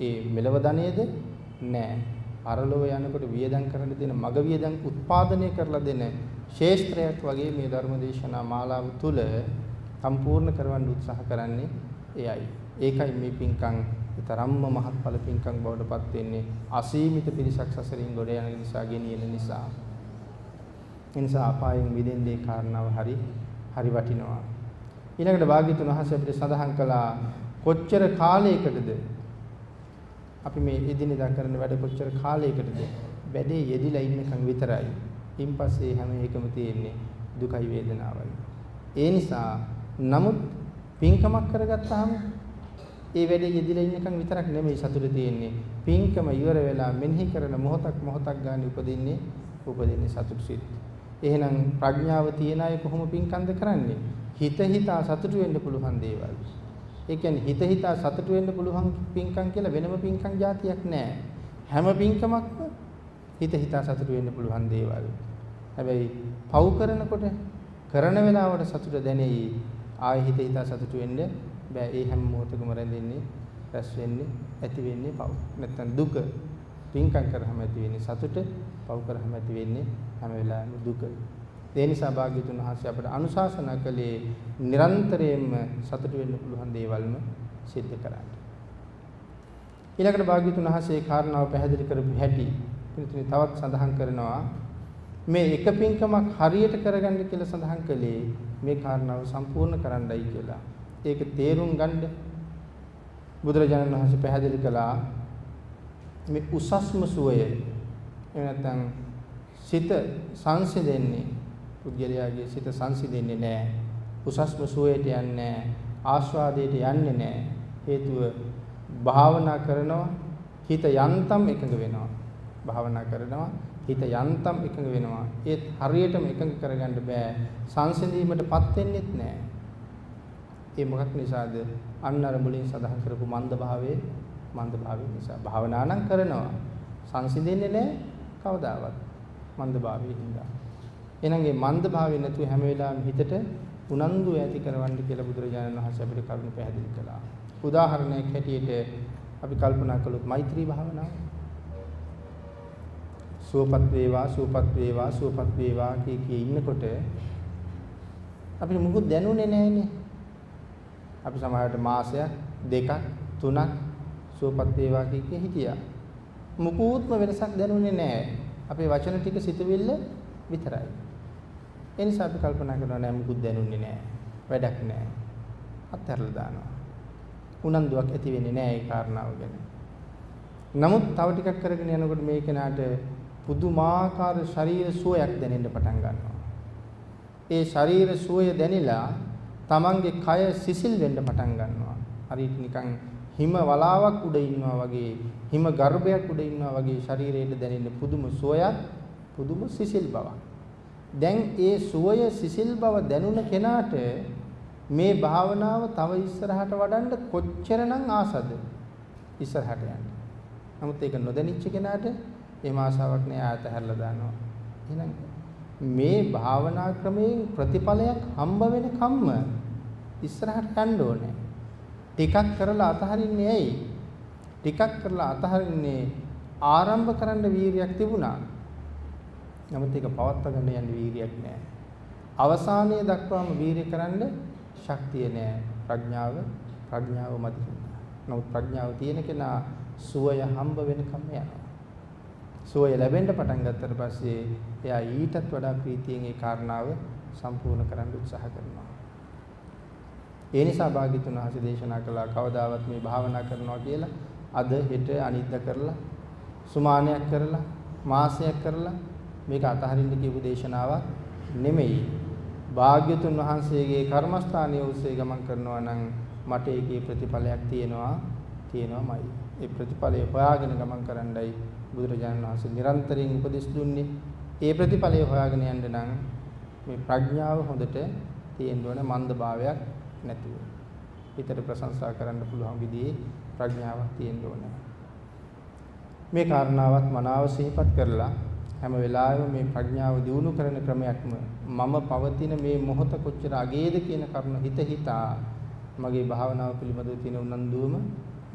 ඒ මෙලව ධනයේද නෑ. පරලොව යනකොට වියදම් කරන්න දෙන මග වියදම් උත්පාදනය කරලා දෙන ශේෂ්ත්‍රයක් වගේ මේ ධර්මදේශනා මාලාව තුල සම්පූර්ණ කරවන්න උත්සාහ කරන්නේ එයයි. ඒකයි මේ පින්කම් තරම්ම මහත්ඵල පින්කම් බවට පත් වෙන්නේ අසීමිත පිරිසක් සසරින් ගොඩ යන නිසා ගෙනියන නිසා. ඒ නිසා අපායෙන් මිදෙන්නේ කාරණාව හරි හරි වටිනවා. ඊළඟට භාග්‍යතුන් වහන්සේ අපිට සඳහන් කළා කොච්චර කාලයකටද අපි මේ එදිනෙදා කරන වැඩ කොච්චර කාලයකටද වැඩේ යෙදිලා ඉන්නකම් විතරයි. ඉන්පස්සේ හැම එකම තියෙන්නේ දුකයි වේදනාවයි. ඒ නිසා නමුත් පින්කමක් කරගත්තාම ඒ වැඩේ යෙදිලා ඉන්නකම් විතරක් නෙමෙයි සතුට තියෙන්නේ. පින්කම ඉවර වෙලා මෙනෙහි කරන මොහොතක් මොහොතක් ගන්න උපදින්නේ උපදින්නේ සතුට සිත්. එහෙනම් ප්‍රඥාව තියන අය කොහොම පින්කම්ද කරන්නේ? හිත හිතා සතුට වෙන්න පුළුවන් දේවල්. ඒ කියන්නේ හිත හිතා සතුට වෙන්න පුළුවන් පින්කම් කියලා වෙනම පින්කම් જાතියක් නැහැ. හැම පින්කමක්ම හිත හිතා සතුට වෙන්න පුළුවන් දේවල්. හැබැයි පව් කරනකොට කරන වෙලාවට සතුට දැනෙයි. ආයෙ හිත හිතා සතුට වෙන්න බෑ. ඒ හැම මොහොතකම රැඳෙන්නේ රැස් වෙන්නේ ඇති වෙන්නේ පව්. නැත්තම් දුක. පින්කම් කරාම ඇති වෙන්නේ සතුට, පව් කරාම ඇති වෙන්නේ හැම වෙලාවෙම දුක. ඒ නිසා භාග්‍යතුන් වහන්සේ අපට අනුශාසනා කළේ නිරන්තරයෙන්ම සතුට වෙන්න පුළුවන් දේවල්ම සිද්ධ කරන්න. ඊළඟට භාග්‍යතුන් වහන්සේ කාරණාව පැහැදිලි කරපු හැටි පිළිතුරු තවත් සඳහන් කරනවා මේ එක පින්කමක් හරියට කරගන්න කියලා සඳහන් කළේ මේ කාරණාව සම්පූර්ණ කරන්නයි කියලා. ඒක තේරුම් ගන්න බුදුරජාණන් වහන්සේ පැහැදිලි කළා මේ උසස්ම සුවය එහෙම නැත්නම් සිත සංසිඳෙන්නේ පුද්ගලයාගේ සිත සංසිඳෙන්නේ නැහැ. උසස්ම සුවයට යන්නේ ආස්වාදයට යන්නේ නැහැ. හේතුව භාවනා කරනවා හිත යන්තම් එකඟ වෙනවා. භාවනා කරනවා හිත යන්තම් එකඟ වෙනවා. ඒත් හරියටම එකඟ කරගන්න බෑ. සංසිඳීමටපත් වෙන්නෙත් නෑ. ඒ මොකක් නිසාද? අන්න අර මුලින් සඳහන් කරපු මන්ද භාවයේ මන්ද භාවය නිසා. භාවනා නම් කරනවා. සංසිඳෙන්නේ නෑ කවදාවත්. මන්ද භාවයේ හින්දා. එහෙනම් මේ මන්ද භාවය නැතුව හැම වෙලාවෙම හිතට උනන්දු ඇති කරවන්න කියලා බුදුරජාණන් වහන්සේ අපිට කරුණු පැහැදිලි කළා. උදාහරණයක් හැටියට අපි කල්පනා කළොත් මෛත්‍රී භාවනාව සුවපත් වේවා සුවපත් වේවා සුවපත් වේවා කිය කී ඉන්නකොට අපිට මුකුත් දැනුනේ නැහනේ. අපි සමහරවිට මාසයක් දෙකක් තුනක් සුවපත් වේවා කිය කී හිටියා. මුකුත්ම වෙනසක් දැනුනේ නැහැ. අපේ වචන ටික සිතවිල්ල විතරයි. ඒ නිසා අපි කල්පනා කරනවා නෑ මුකුත් දැනුන්නේ නෑ. වැඩක් නෑ. අත්හැරලා දානවා. උනන්දුවක් ඇති වෙන්නේ නෑ ඒ කාරණාව ගැන. නමුත් තව ටිකක් කරගෙන යනකොට මේ කෙනාට පුදුමාකාර ශරීර සුවයක් දැනෙන්න පටන් ගන්නවා. ඒ ශරීර සුවය දැනිලා තමන්ගේ කය සිසිල් වෙන්න පටන් ගන්නවා. හරියට නිකන් හිම වලාවක් උඩ ඉන්නවා වගේ හිම ගර්භයක් උඩ ඉන්නවා වගේ ශරීරයට දැනෙන පුදුම සුවයක් පුදුම සිසිල් බවක්. දැන් ඒ සුවය සිසිල් බව දැනුණ කෙනාට මේ භාවනාව තව ඉස්සරහට වඩන්න කොච්චරනම් ආසද ඉස්සරහට යන්න. නමුත් ඒක නොදැනිච්ච කෙනාට එහෙම ආසාවක් නෑ ආයත හැරලා දානවා. එහෙනම් මේ භාවනා ක්‍රමයෙන් ප්‍රතිඵලයක් හම්බ වෙන කම්ම ඉස්සරහට යන්න ඕනේ. ටිකක් කරලා අතහරින්නේ ඇයි? ටිකක් කරලා අතහරින්නේ ආරම්භ කරන්න වීරියක් තිබුණා. නමුත් ඒක පවත්වා ගන්න යන්න වීරියක් නැහැ. අවසානයේ දක්වාම වීරිය කරන්න ශක්තිය නැහැ. ප්‍රඥාව ප්‍රඥාව මදි. නමුත් ප්‍රඥාව තියෙන කෙනා සුවය හම්බ වෙනකම් යනවා. සුවය ලැබෙන්න පටන් ගත්තට පස්සේ එයා ඊටත් වඩා ප්‍රීතියෙන් ඒ කාරණාව සම්පූර්ණ කරන්න උත්සාහ කරනවා. ඒ නිසා භාග්‍යතුන් වහන්සේ දේශනා කළා කවදාවත් මේ භාවනා කරනවා කියලා අද හෙට අනිද්ද කරලා සුමානයක් කරලා මාසයක් කරලා මේක අතහරින්න කියපු දේශනාවක් නෙමෙයි. භාග්‍යතුන් වහන්සේගේ කර්මස්ථානයේ උස්සේ ගමන් කරනවා නම් මට ඒකේ ප්‍රතිඵලයක් තියෙනවා තියෙනවාමයි. ඒ ප්‍රතිඵලය හොයාගෙන ගමන් කරන්නයි බුදුරජාණන් වහන්සේ නිරන්තරයෙන් උපදෙස් දුන්නේ. ඒ ප්‍රතිඵලය හොයාගෙන යන්න නම් මේ ප්‍රඥාව හොඳට තියෙන්න ඕන මන්දභාවයක් නැතුව. හිතට ප්‍රශංසා කරන්න පුළුවන් විදිහේ ප්‍රඥාවක් තියෙන්න ඕන. මේ කාරණාවත් මනාව සිහිපත් කරලා හැම වෙලාවෙම මේ ප්‍රඥාව දියුණු කරන ක්‍රමයක්ම මම පවතින මේ මොහොත කොච්චර අගේද කියන කරුණ හිත හිතා මගේ භාවනාව පිළිබඳව තියෙන උනන්දුවම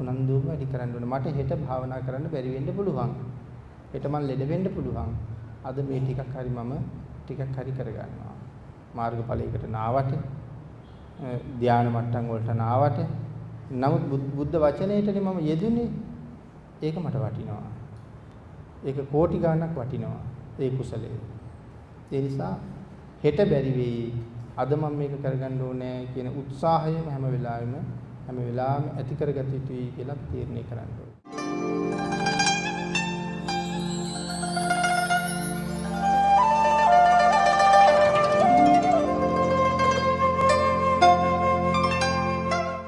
උනන්දුවම වැඩි කරන්න ඕනේ. මට හෙට භාවනා කරන්න බැරි වෙන්න පුළුවන්. හෙට මං ලෙඩ වෙන්න පුළුවන්. අද මේ ටිකක් හරි මම ටිකක් හරි කරගන්නවා. මාර්ගඵලයකට නාවට ධානා මට්ටම් වලට නාවට නමුත් බුද්ධ වචනයේටනේ මම යෙදුනේ. ඒක මට වටිනවා. ඒක කෝටි ගණනක් වටිනවා. ඒ කුසලයේ. ඒ නිසා හෙට බැරි වෙයි. අද මම මේක කරගන්න ඕනේ කියන උත්සාහයම හැම වෙලාවෙම හැම වෙලාවෙම ඇති කරගත යුතුයි කියලා තීරණය කරන්න ඕනේ.